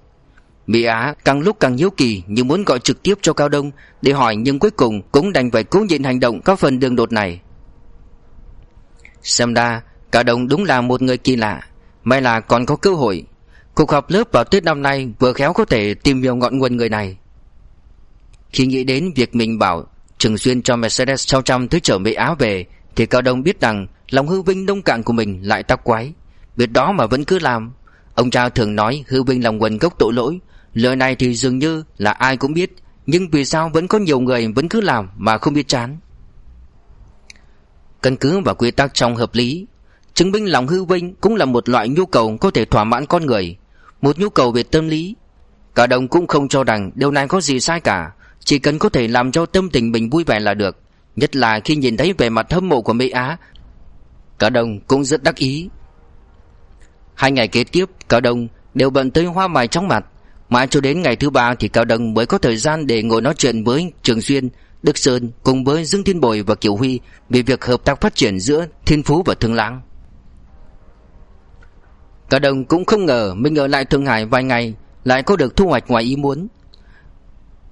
Mỹ Á càng lúc càng hiếu kỳ nhưng muốn gọi trực tiếp cho Cao Đông để hỏi nhưng cuối cùng cũng đành phải cố nhịn hành động có phần đường đột này. Xem ra, Cao Đông đúng là một người kỳ lạ, may là còn có cơ hội. Cuộc họp lớp vào Tết năm nay vừa khéo có thể tìm hiểu ngọn nguồn người này. Khi nghĩ đến việc mình bảo Trường Xuyên cho Mercedes 600 thứ chở Mỹ Á về thì Cao Đông biết rằng lòng hư vinh nông cạn của mình lại tắc quái. Biết đó mà vẫn cứ làm. Ông cha thường nói hư vinh lòng quần gốc tội lỗi Lời này thì dường như là ai cũng biết, Nhưng vì sao vẫn có nhiều người vẫn cứ làm mà không biết chán? Căn cứ vào quy tắc trong hợp lý, Chứng minh lòng hư vinh cũng là một loại nhu cầu có thể thỏa mãn con người, Một nhu cầu về tâm lý. Cả đồng cũng không cho rằng điều này có gì sai cả, Chỉ cần có thể làm cho tâm tình mình vui vẻ là được, Nhất là khi nhìn thấy vẻ mặt hâm mộ của Mỹ Á. Cả đồng cũng rất đắc ý. Hai ngày kế tiếp, Cả đồng Đều bận tới hoa mài trong mặt. Mãi cho đến ngày thứ ba thì Cao Đông mới có thời gian để ngồi nói chuyện với Trường Xuyên, Đức Sơn cùng với Dương Thiên Bồi và Kiều Huy về việc hợp tác phát triển giữa Thiên Phú và Thương Lãng. Cao Đông cũng không ngờ mình ở lại Thượng Hải vài ngày lại có được thu hoạch ngoài ý muốn.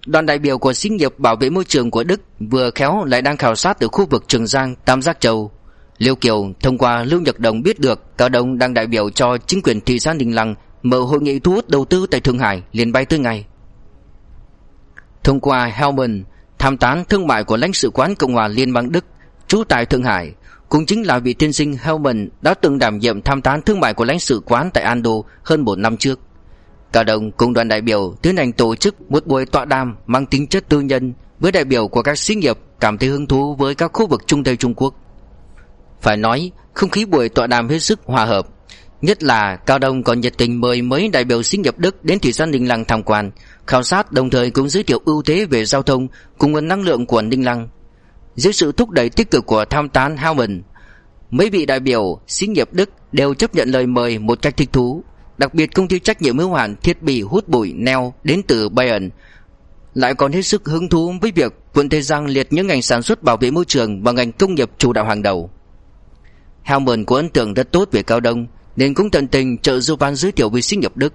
Đoàn đại biểu của xí nghiệp bảo vệ môi trường của Đức vừa khéo lại đang khảo sát ở khu vực Trường Giang, Tam Giác Châu. Liêu Kiều thông qua Lưu Nhật Đồng biết được Cao Đông đang đại biểu cho chính quyền thị xã Ninh Lăng mở hội nghị thu hút đầu tư tại Thượng Hải liền bay tới ngày. Thông qua Helmand, tham tán thương mại của lãnh sự quán Cộng hòa Liên bang Đức trú tại Thượng Hải, cũng chính là vị tiên sinh Helmand đã từng đảm nhiệm tham tán thương mại của lãnh sự quán tại Ando hơn một năm trước. Cao đồng cùng đoàn đại biểu tiến hành tổ chức một buổi tọa đàm mang tính chất tư nhân với đại biểu của các xí nghiệp cảm thấy hứng thú với các khu vực Trung Tây Trung Quốc. Phải nói, không khí buổi tọa đàm hết sức hòa hợp, Nhất là Cao Đông còn nhiệt tình mời mấy đại biểu sinh nghiệp Đức đến thị xã Ninh Lăng tham quan, khảo sát đồng thời cũng giới thiệu ưu thế về giao thông cùng nguồn năng lượng của Ninh Lăng. Dưới sự thúc đẩy tích cực của tham tán Howman, mấy vị đại biểu sinh nghiệp Đức đều chấp nhận lời mời một cách thích thú. Đặc biệt công ty trách nhiệm hữu hạn thiết bị hút bụi Neo đến từ Bayern lại còn hết sức hứng thú với việc quận Tây Giang liệt những ngành sản xuất bảo vệ môi trường và ngành công nghiệp chủ đạo hàng đầu. Hellman có ấn tượng rất tốt về Cao Đông nên cũng tận tình trợ giúp ban giới thiệu với sinh nhập Đức,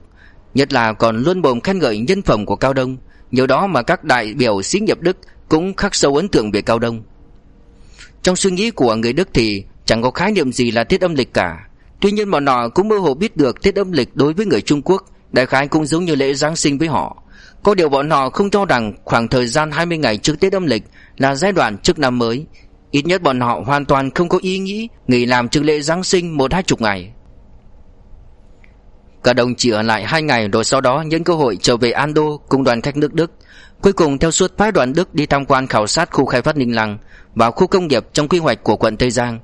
nhất là còn luôn bồm khen ngợi nhân phẩm của Cao Đông, nhờ đó mà các đại biểu sĩ nghiệp Đức cũng khắc sâu ấn tượng về Cao Đông. Trong suy nghĩ của người Đức thì chẳng có khái niệm gì là tiết âm lịch cả. Tuy nhiên bọn họ cũng mơ hồ biết được tiết âm lịch đối với người Trung Quốc đại khái cũng giống như lễ Giáng sinh với họ. Có điều bọn họ không cho rằng khoảng thời gian 20 ngày trước Tết âm lịch là giai đoạn trước năm mới. Ít nhất bọn họ hoàn toàn không có ý nghĩ nghỉ làm trước lễ Giáng sinh một hai chục ngày. Cả đồng chỉ ở lại hai ngày rồi sau đó nhân cơ hội trở về Ando cùng đoàn khách nước Đức. Cuối cùng theo suốt phái đoàn Đức đi tham quan khảo sát khu khai phát Ninh Lăng và khu công nghiệp trong quy hoạch của quận Tây Giang.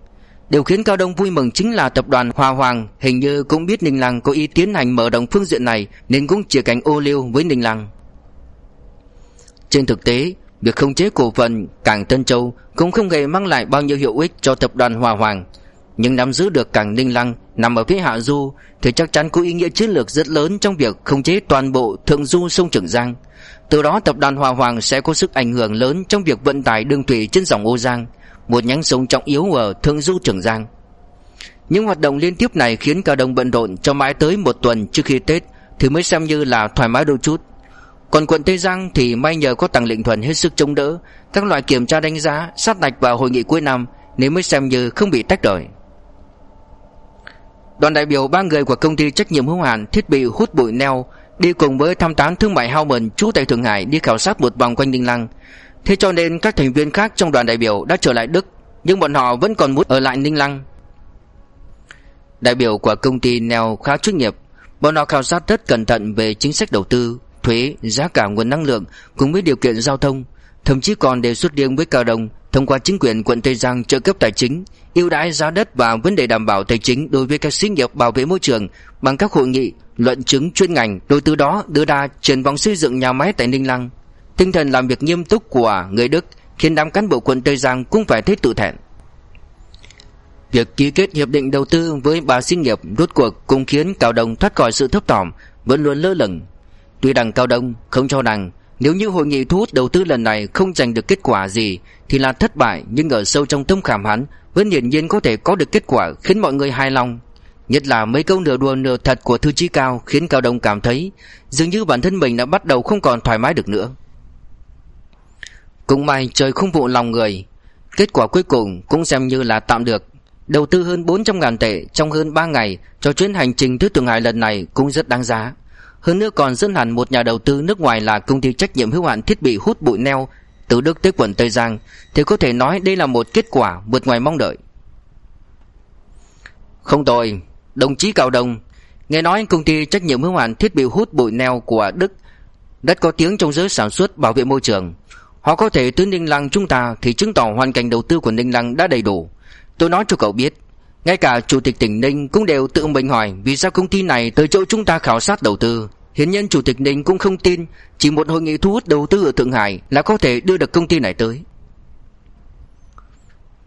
Điều khiến Cao Đông vui mừng chính là tập đoàn Hoa Hoàng hình như cũng biết Ninh Lăng có ý tiến hành mở rộng phương diện này nên cũng chia cánh ô liu với Ninh Lăng. Trên thực tế, việc khống chế cổ phần cảng Tân Châu cũng không hề mang lại bao nhiêu hiệu ích cho tập đoàn Hoa Hoàng nhưng nắm giữ được cảng Ninh Lăng nằm ở phía hạ du thì chắc chắn có ý nghĩa chiến lược rất lớn trong việc khống chế toàn bộ thượng du sông Trường Giang. Từ đó tập đoàn Hòa Hoàng sẽ có sức ảnh hưởng lớn trong việc vận tải đường thủy trên dòng Ô Giang, một nhánh sông trọng yếu ở thượng du Trường Giang. Những hoạt động liên tiếp này khiến cả đồng bận rộn cho mãi tới một tuần trước khi Tết thì mới xem như là thoải mái đôi chút. Còn quận Tây Giang thì may nhờ có tăng Lệnh Thuần hết sức chống đỡ, các loại kiểm tra đánh giá, sát đạch vào hội nghị cuối năm nên mới xem như không bị tách rời. Đoàn đại biểu ba người của công ty trách nhiệm hữu hạn thiết bị hút bụi neo đi cùng với tham tán thương mại Howman trú tại Thượng Hải đi khảo sát một vòng quanh Ninh Lăng. Thế cho nên các thành viên khác trong đoàn đại biểu đã trở lại Đức, nhưng bọn họ vẫn còn muốn ở lại Ninh Lăng. Đại biểu của công ty Neo khá chuyên nghiệp, bọn họ khảo sát rất cẩn thận về chính sách đầu tư, thuế, giá cả nguồn năng lượng cùng với điều kiện giao thông, thậm chí còn đề xuất riêng với Cao Đông thông qua chính quyền quận Tây Giang trợ cấp tài chính, ưu đãi giá đất và vấn đề đảm bảo tài chính đối với các xí nghiệp bảo vệ môi trường bằng các hội nghị, luận chứng chuyên ngành, rồi từ đó đưa ra triển vọng xây dựng nhà máy tại Ninh Lăng. Tinh thần làm việc nghiêm túc của người Đức khiến đám cán bộ quận Tây Giang cũng phải thấy tự thẹn. Việc ký kết hiệp định đầu tư với bà xí nghiệp rốt cuộc cũng khiến Cao Đông thoát khỏi sự thấp thỏm, vẫn luôn lơ lửng. Tuy rằng Cao Đông không cho rằng nếu như hội nghị thu hút đầu tư lần này không giành được kết quả gì, thì là thất bại, nhưng ở sâu trong tâm khảm hắn, vẫn hiển nhiên có thể có được kết quả khiến mọi người hài lòng. Nhất là mấy câu nửa đùa nửa thật của Thư Chí Cao khiến Cao Đông cảm thấy dường như bản thân mình đã bắt đầu không còn thoải mái được nữa. Cũng may trời không vụ lòng người. Kết quả cuối cùng cũng xem như là tạm được. Đầu tư hơn 400 ngàn tệ trong hơn 3 ngày cho chuyến hành trình tới Thượng Hải lần này cũng rất đáng giá. Hơn nữa còn dẫn hẳn một nhà đầu tư nước ngoài là công ty trách nhiệm hữu hạn thiết bị hút bụi neo từ Đức tới quận Tây Giang thì có thể nói đây là một kết quả vượt ngoài mong đợi. Không tồi, đồng chí Cao Đông, nghe nói công ty trách nhiệm hữu hạn thiết bị hút bụi neo của Đức rất có tiếng trong giới sản xuất bảo vệ môi trường. Họ có thể tới Ninh Lăng chúng ta thì chứng tỏ hoàn cảnh đầu tư của Ninh Lăng đã đầy đủ. Tôi nói cho cậu biết, ngay cả chủ tịch tỉnh Ninh cũng đều tự mình hỏi vì sao công ty này tới chỗ chúng ta khảo sát đầu tư. Hiện nhân chủ tịch Ninh cũng không tin, chỉ một hội nghị thu hút đầu tư ở Thượng Hải là có thể đưa được công ty này tới.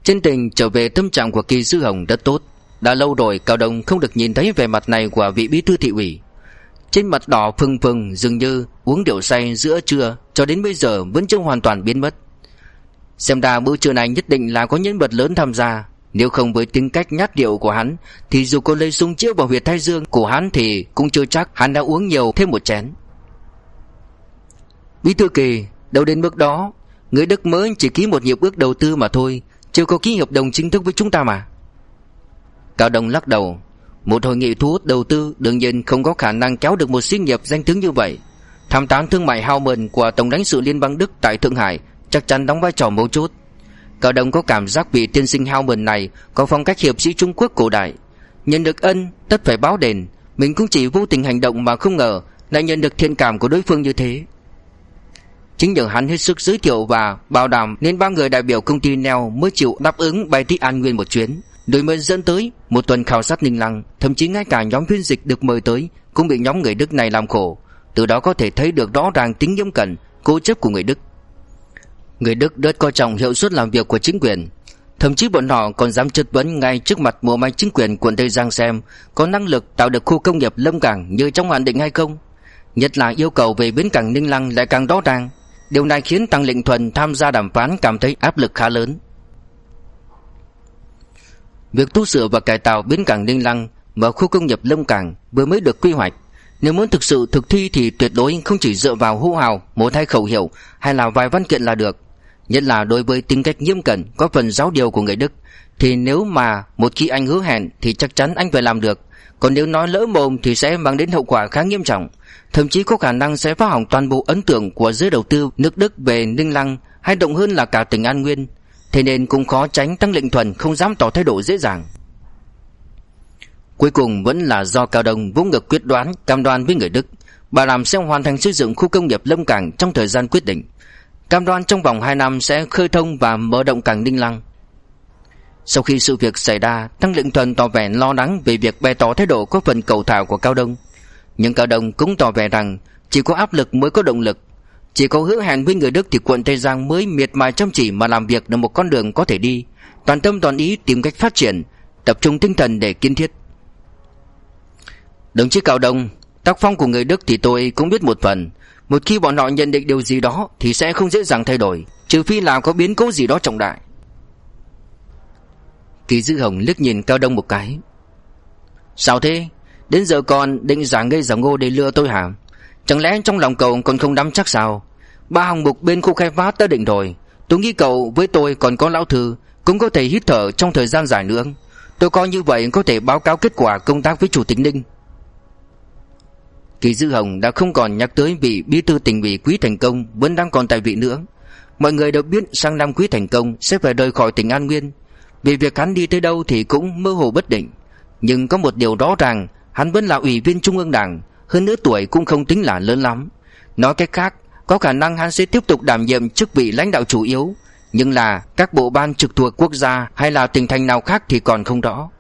Trên tình trở về, tâm trạng của Kỳ Sư Hồng rất tốt. Đã lâu rồi, Cao Đông không được nhìn thấy vẻ mặt này của vị bí thư thị ủy. Trên mặt đỏ phừng phừng, dường như uống rượu say giữa trưa Cho đến bây giờ vẫn chưa hoàn toàn biến mất Xem ra bữa trưa này nhất định là có nhân vật lớn tham gia nếu không với tính cách nhát điệu của hắn, Thì dù có lấy súng chiếu vào huyệt thái dương của hắn Thì cũng chưa chắc hắn đã uống nhiều thêm một chén. Bí thư kỳ, Đâu đến mức đó, Người Đức mới chỉ ký một hiệp ước đầu tư mà thôi, Chưa có ký hợp đồng chính thức với chúng ta mà. Cao Đông lắc đầu, Một hội nghị thu hút đầu tư Đương nhiên không có khả năng kéo được một xí nghiệp danh tiếng như vậy. Tham tán thương mại Howman Của Tổng lãnh sự Liên bang Đức tại Thượng Hải Chắc chắn đóng vai trò mấu chốt. Cao Đông có cảm giác vị tiên sinh hao mình này Có phong cách hiệp sĩ Trung Quốc cổ đại Nhận được ân tất phải báo đền Mình cũng chỉ vô tình hành động mà không ngờ Lại nhận được thiện cảm của đối phương như thế Chính nhờ hắn hết sức giới thiệu và bảo đảm nên ba người đại biểu công ty Neo mới chịu đáp ứng bay tới An Nguyên một chuyến. Đối mới dẫn tới một tuần khảo sát Ninh Lăng, thậm chí ngay cả nhóm phiên dịch được mời tới cũng bị nhóm người Đức này làm khổ. Từ đó có thể thấy được rõ ràng tính nghiêm cẩn, cố chấp của người Đức. Người Đức rất coi trọng hiệu suất làm việc của chính quyền. Thậm chí bọn họ còn dám chất vấn ngay trước mặt bộ máy chính quyền quận Tây Giang xem có năng lực tạo được khu công nghiệp lâm cảng như trong hạn định hay không. Nhất là yêu cầu về bến cảng Ninh Lăng lại càng rõ ràng. Điều này khiến Tăng Lệnh Thuần tham gia đàm phán cảm thấy áp lực khá lớn. Việc tu sửa và cải tạo bến cảng Ninh Lăng và khu công nghiệp Lâm Cảng vừa mới được quy hoạch. Nếu muốn thực sự thực thi thì tuyệt đối không chỉ dựa vào hô hào, một hai khẩu hiệu hay là vài văn kiện là được. Nhất là đối với tính cách nghiêm cẩn, có phần giáo điều của người Đức. Thì nếu mà một khi anh hứa hẹn thì chắc chắn anh phải làm được. Còn nếu nói lỡ mồm thì sẽ mang đến hậu quả khá nghiêm trọng thậm chí có khả năng sẽ phá hỏng toàn bộ ấn tượng của giới đầu tư nước Đức về Ninh Lăng hay động hơn là cả tỉnh An Nguyên. Thế nên cũng khó tránh Tăng Lệnh Thuần không dám tỏ thái độ dễ dàng. Cuối cùng vẫn là do Cao Đông vốn ngực quyết đoán cam đoan với người Đức, bà làm sẽ hoàn thành xây dựng khu công nghiệp Lâm Cảng trong thời gian quyết định. Cam đoan trong vòng 2 năm sẽ khơi thông và mở động cảng Ninh Lăng. Sau khi sự việc xảy ra, Tăng Lệnh Thuần tỏ vẻ lo lắng về việc bày tỏ thái độ có phần cầu thảo của Cao Đông. Nhưng Cao Đông cũng tỏ vẻ rằng chỉ có áp lực mới có động lực. Chỉ có hứa hẹn với người Đức thì quận Tây Giang mới miệt mài chăm chỉ mà làm việc được một con đường có thể đi. Toàn tâm toàn ý tìm cách phát triển, tập trung tinh thần để kiên thiết. Đồng chí Cao Đông, tác phong của người Đức thì tôi cũng biết một phần. Một khi bọn họ nhận định điều gì đó thì sẽ không dễ dàng thay đổi, trừ phi là có biến cố gì đó trọng đại. Kỳ Dư Hồng liếc nhìn Cao Đông một cái. Sao thế? Đến giờ còn định giả ngây giả ngô để lừa tôi hả Chẳng lẽ trong lòng cậu còn không nắm chắc sao Ba hồng mục bên khu khai phát đã định rồi Tôi nghĩ cậu với tôi còn có lão thư Cũng có thể hít thở trong thời gian dài nữa Tôi coi như vậy có thể báo cáo kết quả công tác với Chủ tịch Ninh Kỳ Dư Hồng đã không còn nhắc tới vị bí thư tỉnh ủy Quý Thành Công Vẫn đang còn tại vị nữa. Mọi người đều biết sang năm Quý Thành Công Sẽ phải rời khỏi tỉnh An Nguyên. Vì việc hắn đi tới đâu thì cũng mơ hồ bất định. Nhưng có một điều rõ ràng Hắn vẫn là ủy viên trung ương đảng, Hơn nữa tuổi cũng không tính là lớn lắm. Nói cách khác, Có khả năng hắn sẽ tiếp tục đảm nhiệm chức vị lãnh đạo chủ yếu. Nhưng là các bộ ban trực thuộc quốc gia Hay là tỉnh thành nào khác thì còn không rõ.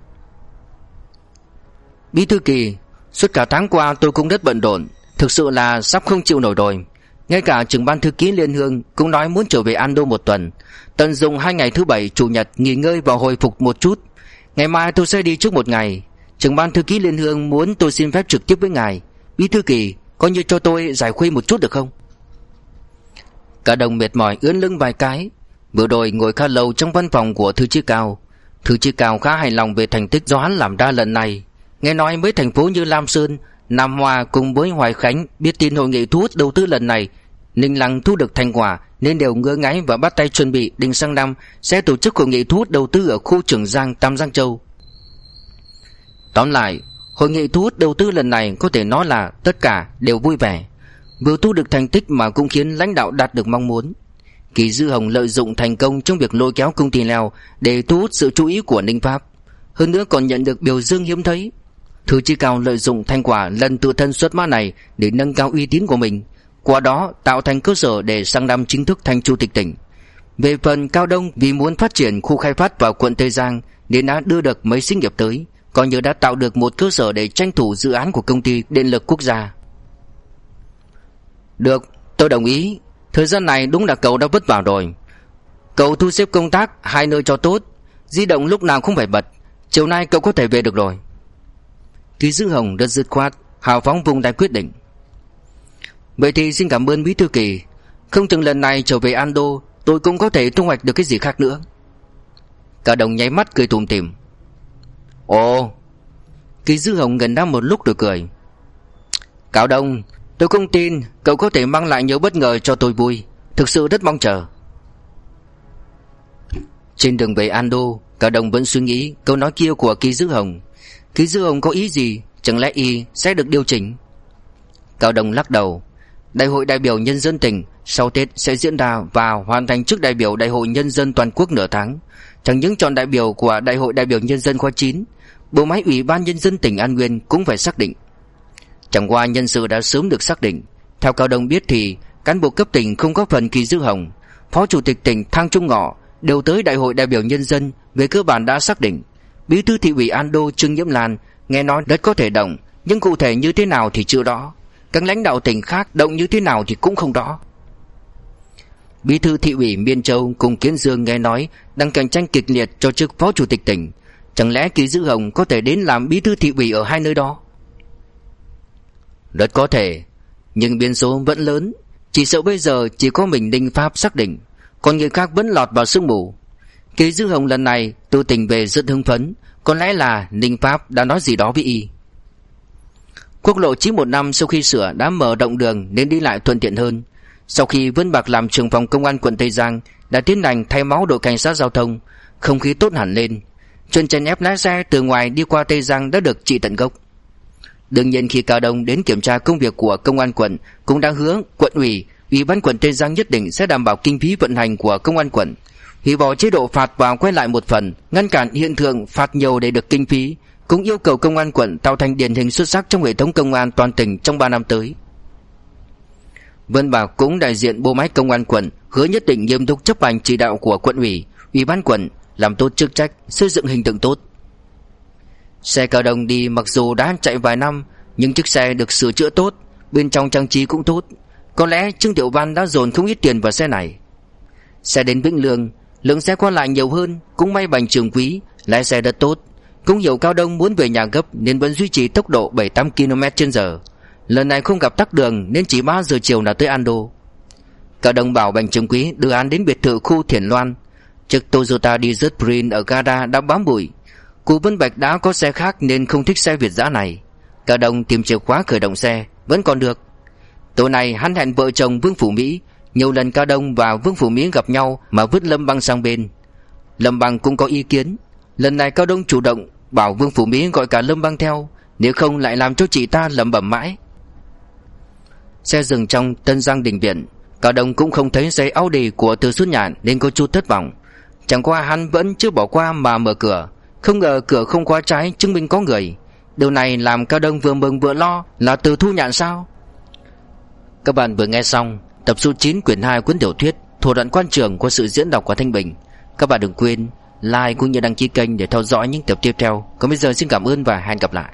Bí thư kỳ Suốt cả tháng qua tôi cũng rất bận rộn. Thực sự là sắp không chịu nổi rồi. Ngay cả trưởng ban thư ký Liên Hương Cũng nói muốn trở về Ando một tuần. Tận dụng hai ngày thứ bảy, chủ nhật, Nghỉ ngơi và hồi phục một chút. Ngày mai tôi sẽ đi trước một ngày. Trưởng ban thư ký Liên Hương muốn tôi xin phép trực tiếp với ngài. Bí thư kỳ Coi như cho tôi giải khuây một chút được không? Cả đồng mệt mỏi ướn lưng vài cái. Vừa rồi ngồi khá lâu trong văn phòng của Thư Chí Cao. Thư Chí Cao khá hài lòng về thành tích do hắn làm ra lần này. Nghe nói mấy thành phố như Lam Sơn Nam Hoa cùng với Hoài Khánh Biết tin hội nghị thu hút đầu tư lần này Ninh Lăng thu được thành quả Nên đều ngỡ ngáy và bắt tay chuẩn bị đình sang năm sẽ tổ chức hội nghị thu hút đầu tư Ở khu Trường Giang Tam Giang Châu Tóm lại, hội nghị thu hút đầu tư lần này có thể nói là tất cả đều vui vẻ. Vừa thu được thành tích mà cũng khiến lãnh đạo đạt được mong muốn. Kỳ Dư Hồng lợi dụng thành công trong việc lôi kéo công ty Leo để thu hút sự chú ý của Ninh Pháp. Hơn nữa còn nhận được biểu dương hiếm thấy thư chi cao lợi dụng thành quả lần tự thân xuất mã này để nâng cao uy tín của mình. Qua đó tạo thành cơ sở để sang năm chính thức thành chủ tịch tỉnh. Về phần Cao Đông vì muốn phát triển khu khai phát vào quận Tây Giang nên đã đưa được mấy sinh nghiệp tới coi như đã tạo được một cơ sở để tranh thủ dự án của công ty điện lực quốc gia. Được, tôi đồng ý. Thời gian này đúng là cậu đã vất vả rồi. Cậu thu xếp công tác hai nơi cho tốt, di động lúc nào không phải bật. Chiều nay cậu có thể về được rồi. Thúy Dư Hồng rất dứt khoát, Hào phóng vùng đại quyết định. Vậy thì xin cảm ơn Bí Thư Kỳ. Không từng lần này trở về Ando Tôi cũng có thể thu hoạch được cái gì khác nữa. Cả đồng nháy mắt cười tùm tìm. Ồ Kỳ Dư Hồng gần ra một lúc rồi cười. Cáo đồng Tôi không tin cậu có thể mang lại nhiều bất ngờ cho tôi vui. Thực sự rất mong chờ. Trên đường về Ando Cả đồng vẫn suy nghĩ câu nói kia của Kỳ Dư Hồng. Kỳ Dư Hồng có ý gì Chẳng lẽ y sẽ được điều chỉnh Cao Đông lắc đầu Đại hội đại biểu nhân dân tỉnh sau Tết sẽ diễn ra và hoàn thành trước đại biểu đại hội nhân dân toàn quốc nửa tháng. Chẳng những chọn đại biểu của đại hội đại biểu nhân dân khóa 9, bộ máy ủy ban nhân dân tỉnh An Nguyên cũng phải xác định. Chẳng qua nhân sự đã sớm được xác định. Theo Cao Đông biết thì cán bộ cấp tỉnh không có phần kỳ dư hồng, phó chủ tịch tỉnh Thang Trung Ngọ đều tới đại hội đại biểu nhân dân về cơ bản đã xác định. Bí thư thị ủy An Đô Trương Nhiễm Lan nghe nói đất có thể động, nhưng cụ thể như thế nào thì chưa rõ. Các lãnh đạo tỉnh khác động như thế nào thì cũng không rõ Bí thư thị ủy Miên Châu cùng Kiến Dương nghe nói đang cạnh tranh kịch liệt cho chức phó chủ tịch tỉnh. Chẳng lẽ Kỳ Dư Hồng có thể đến làm bí thư thị ủy ở hai nơi đó? Rất có thể, nhưng biên số vẫn lớn. Chỉ sợ bây giờ chỉ có mình Đinh Pháp xác định, còn người khác vẫn lọt vào sương mù. Kế Dư Hồng lần này Tư tình về rất hưng phấn, có lẽ là Ninh Pháp đã nói gì đó với y. Quốc lộ 915 sau khi sửa đã mở rộng đường nên đi lại thuận tiện hơn. Sau khi Vân Bạc làm trưởng phòng công an quận Tây Giang đã tiến hành thay máu đội cảnh sát giao thông, không khí tốt hẳn lên. Chuyện chèn ép lái xe từ ngoài đi qua Tây Giang đã được trị tận gốc. Đương nhiên khi Cao Đông đến kiểm tra công việc của công an quận cũng đã hứa quận ủy, ủy ban quận Tây Giang nhất định sẽ đảm bảo kinh phí vận hành của công an quận, hủy bỏ chế độ phạt và quay lại một phần, ngăn cản hiện tượng phạt nhiều để được kinh phí, cũng yêu cầu công an quận tạo thành điển hình xuất sắc trong hệ thống công an toàn tỉnh trong 3 năm tới. Vân Bảo cũng đại diện bộ máy công an quận hứa nhất định nghiêm túc chấp hành chỉ đạo của quận ủy, ủy ban quận làm tốt chức trách, xây dựng hình tượng tốt. Xe cao đồng đi mặc dù đã chạy vài năm nhưng chiếc xe được sửa chữa tốt, bên trong trang trí cũng tốt. Có lẽ Trương Tiểu Văn đã dồn không ít tiền vào xe này. Xe đến Vĩnh Lương, lượng xe qua lại nhiều hơn, cũng may bành trường quý, lái xe rất tốt. Cũng hiểu Cao Đông muốn về nhà gấp nên vẫn duy trì tốc độ 7-8 km h Lần này không gặp tắc đường nên chỉ 3 giờ chiều là tới Ando. Cao Đông bảo Bành Trường Quý đưa án đến biệt thự khu Thiền Loan. Chiếc Toyota Desert Green ở Gara đã bám bụi. Cụ Vân Bạch đã có xe khác nên không thích xe Việt giã này. Cao Đông tìm chìa khóa khởi động xe, vẫn còn được. Tối nay hắn hẹn vợ chồng Vương Phủ Mỹ. Nhiều lần Cao Đông và Vương Phủ Mỹ gặp nhau mà vứt Lâm Băng sang bên. Lâm Băng cũng có ý kiến. Lần này Cao Đông chủ động Bảo Vương Phủ Mỹ gọi cả Lâm Băng theo, Nếu không lại làm cho chị ta lẩm bẩm mãi. Xe dừng trong Tân Giang Đình Viện. Cao Đông cũng không thấy giấy Audi của Từ Xuân Nhạn Nên có chút thất vọng. Chẳng qua hắn vẫn chưa bỏ qua mà mở cửa. Không ngờ cửa không khóa trái, chứng minh có người. Điều này làm Cao Đông vừa mừng vừa lo Là từ thu nhạn sao? Các bạn vừa nghe xong Tập số 9 quyển 2 cuốn tiểu thuyết Thủ đoạn quan trường của sự diễn đọc của Thanh Bình Các bạn đừng quên like cũng như đăng ký kênh để theo dõi những tập tiếp theo. Còn bây giờ xin cảm ơn và hẹn gặp lại.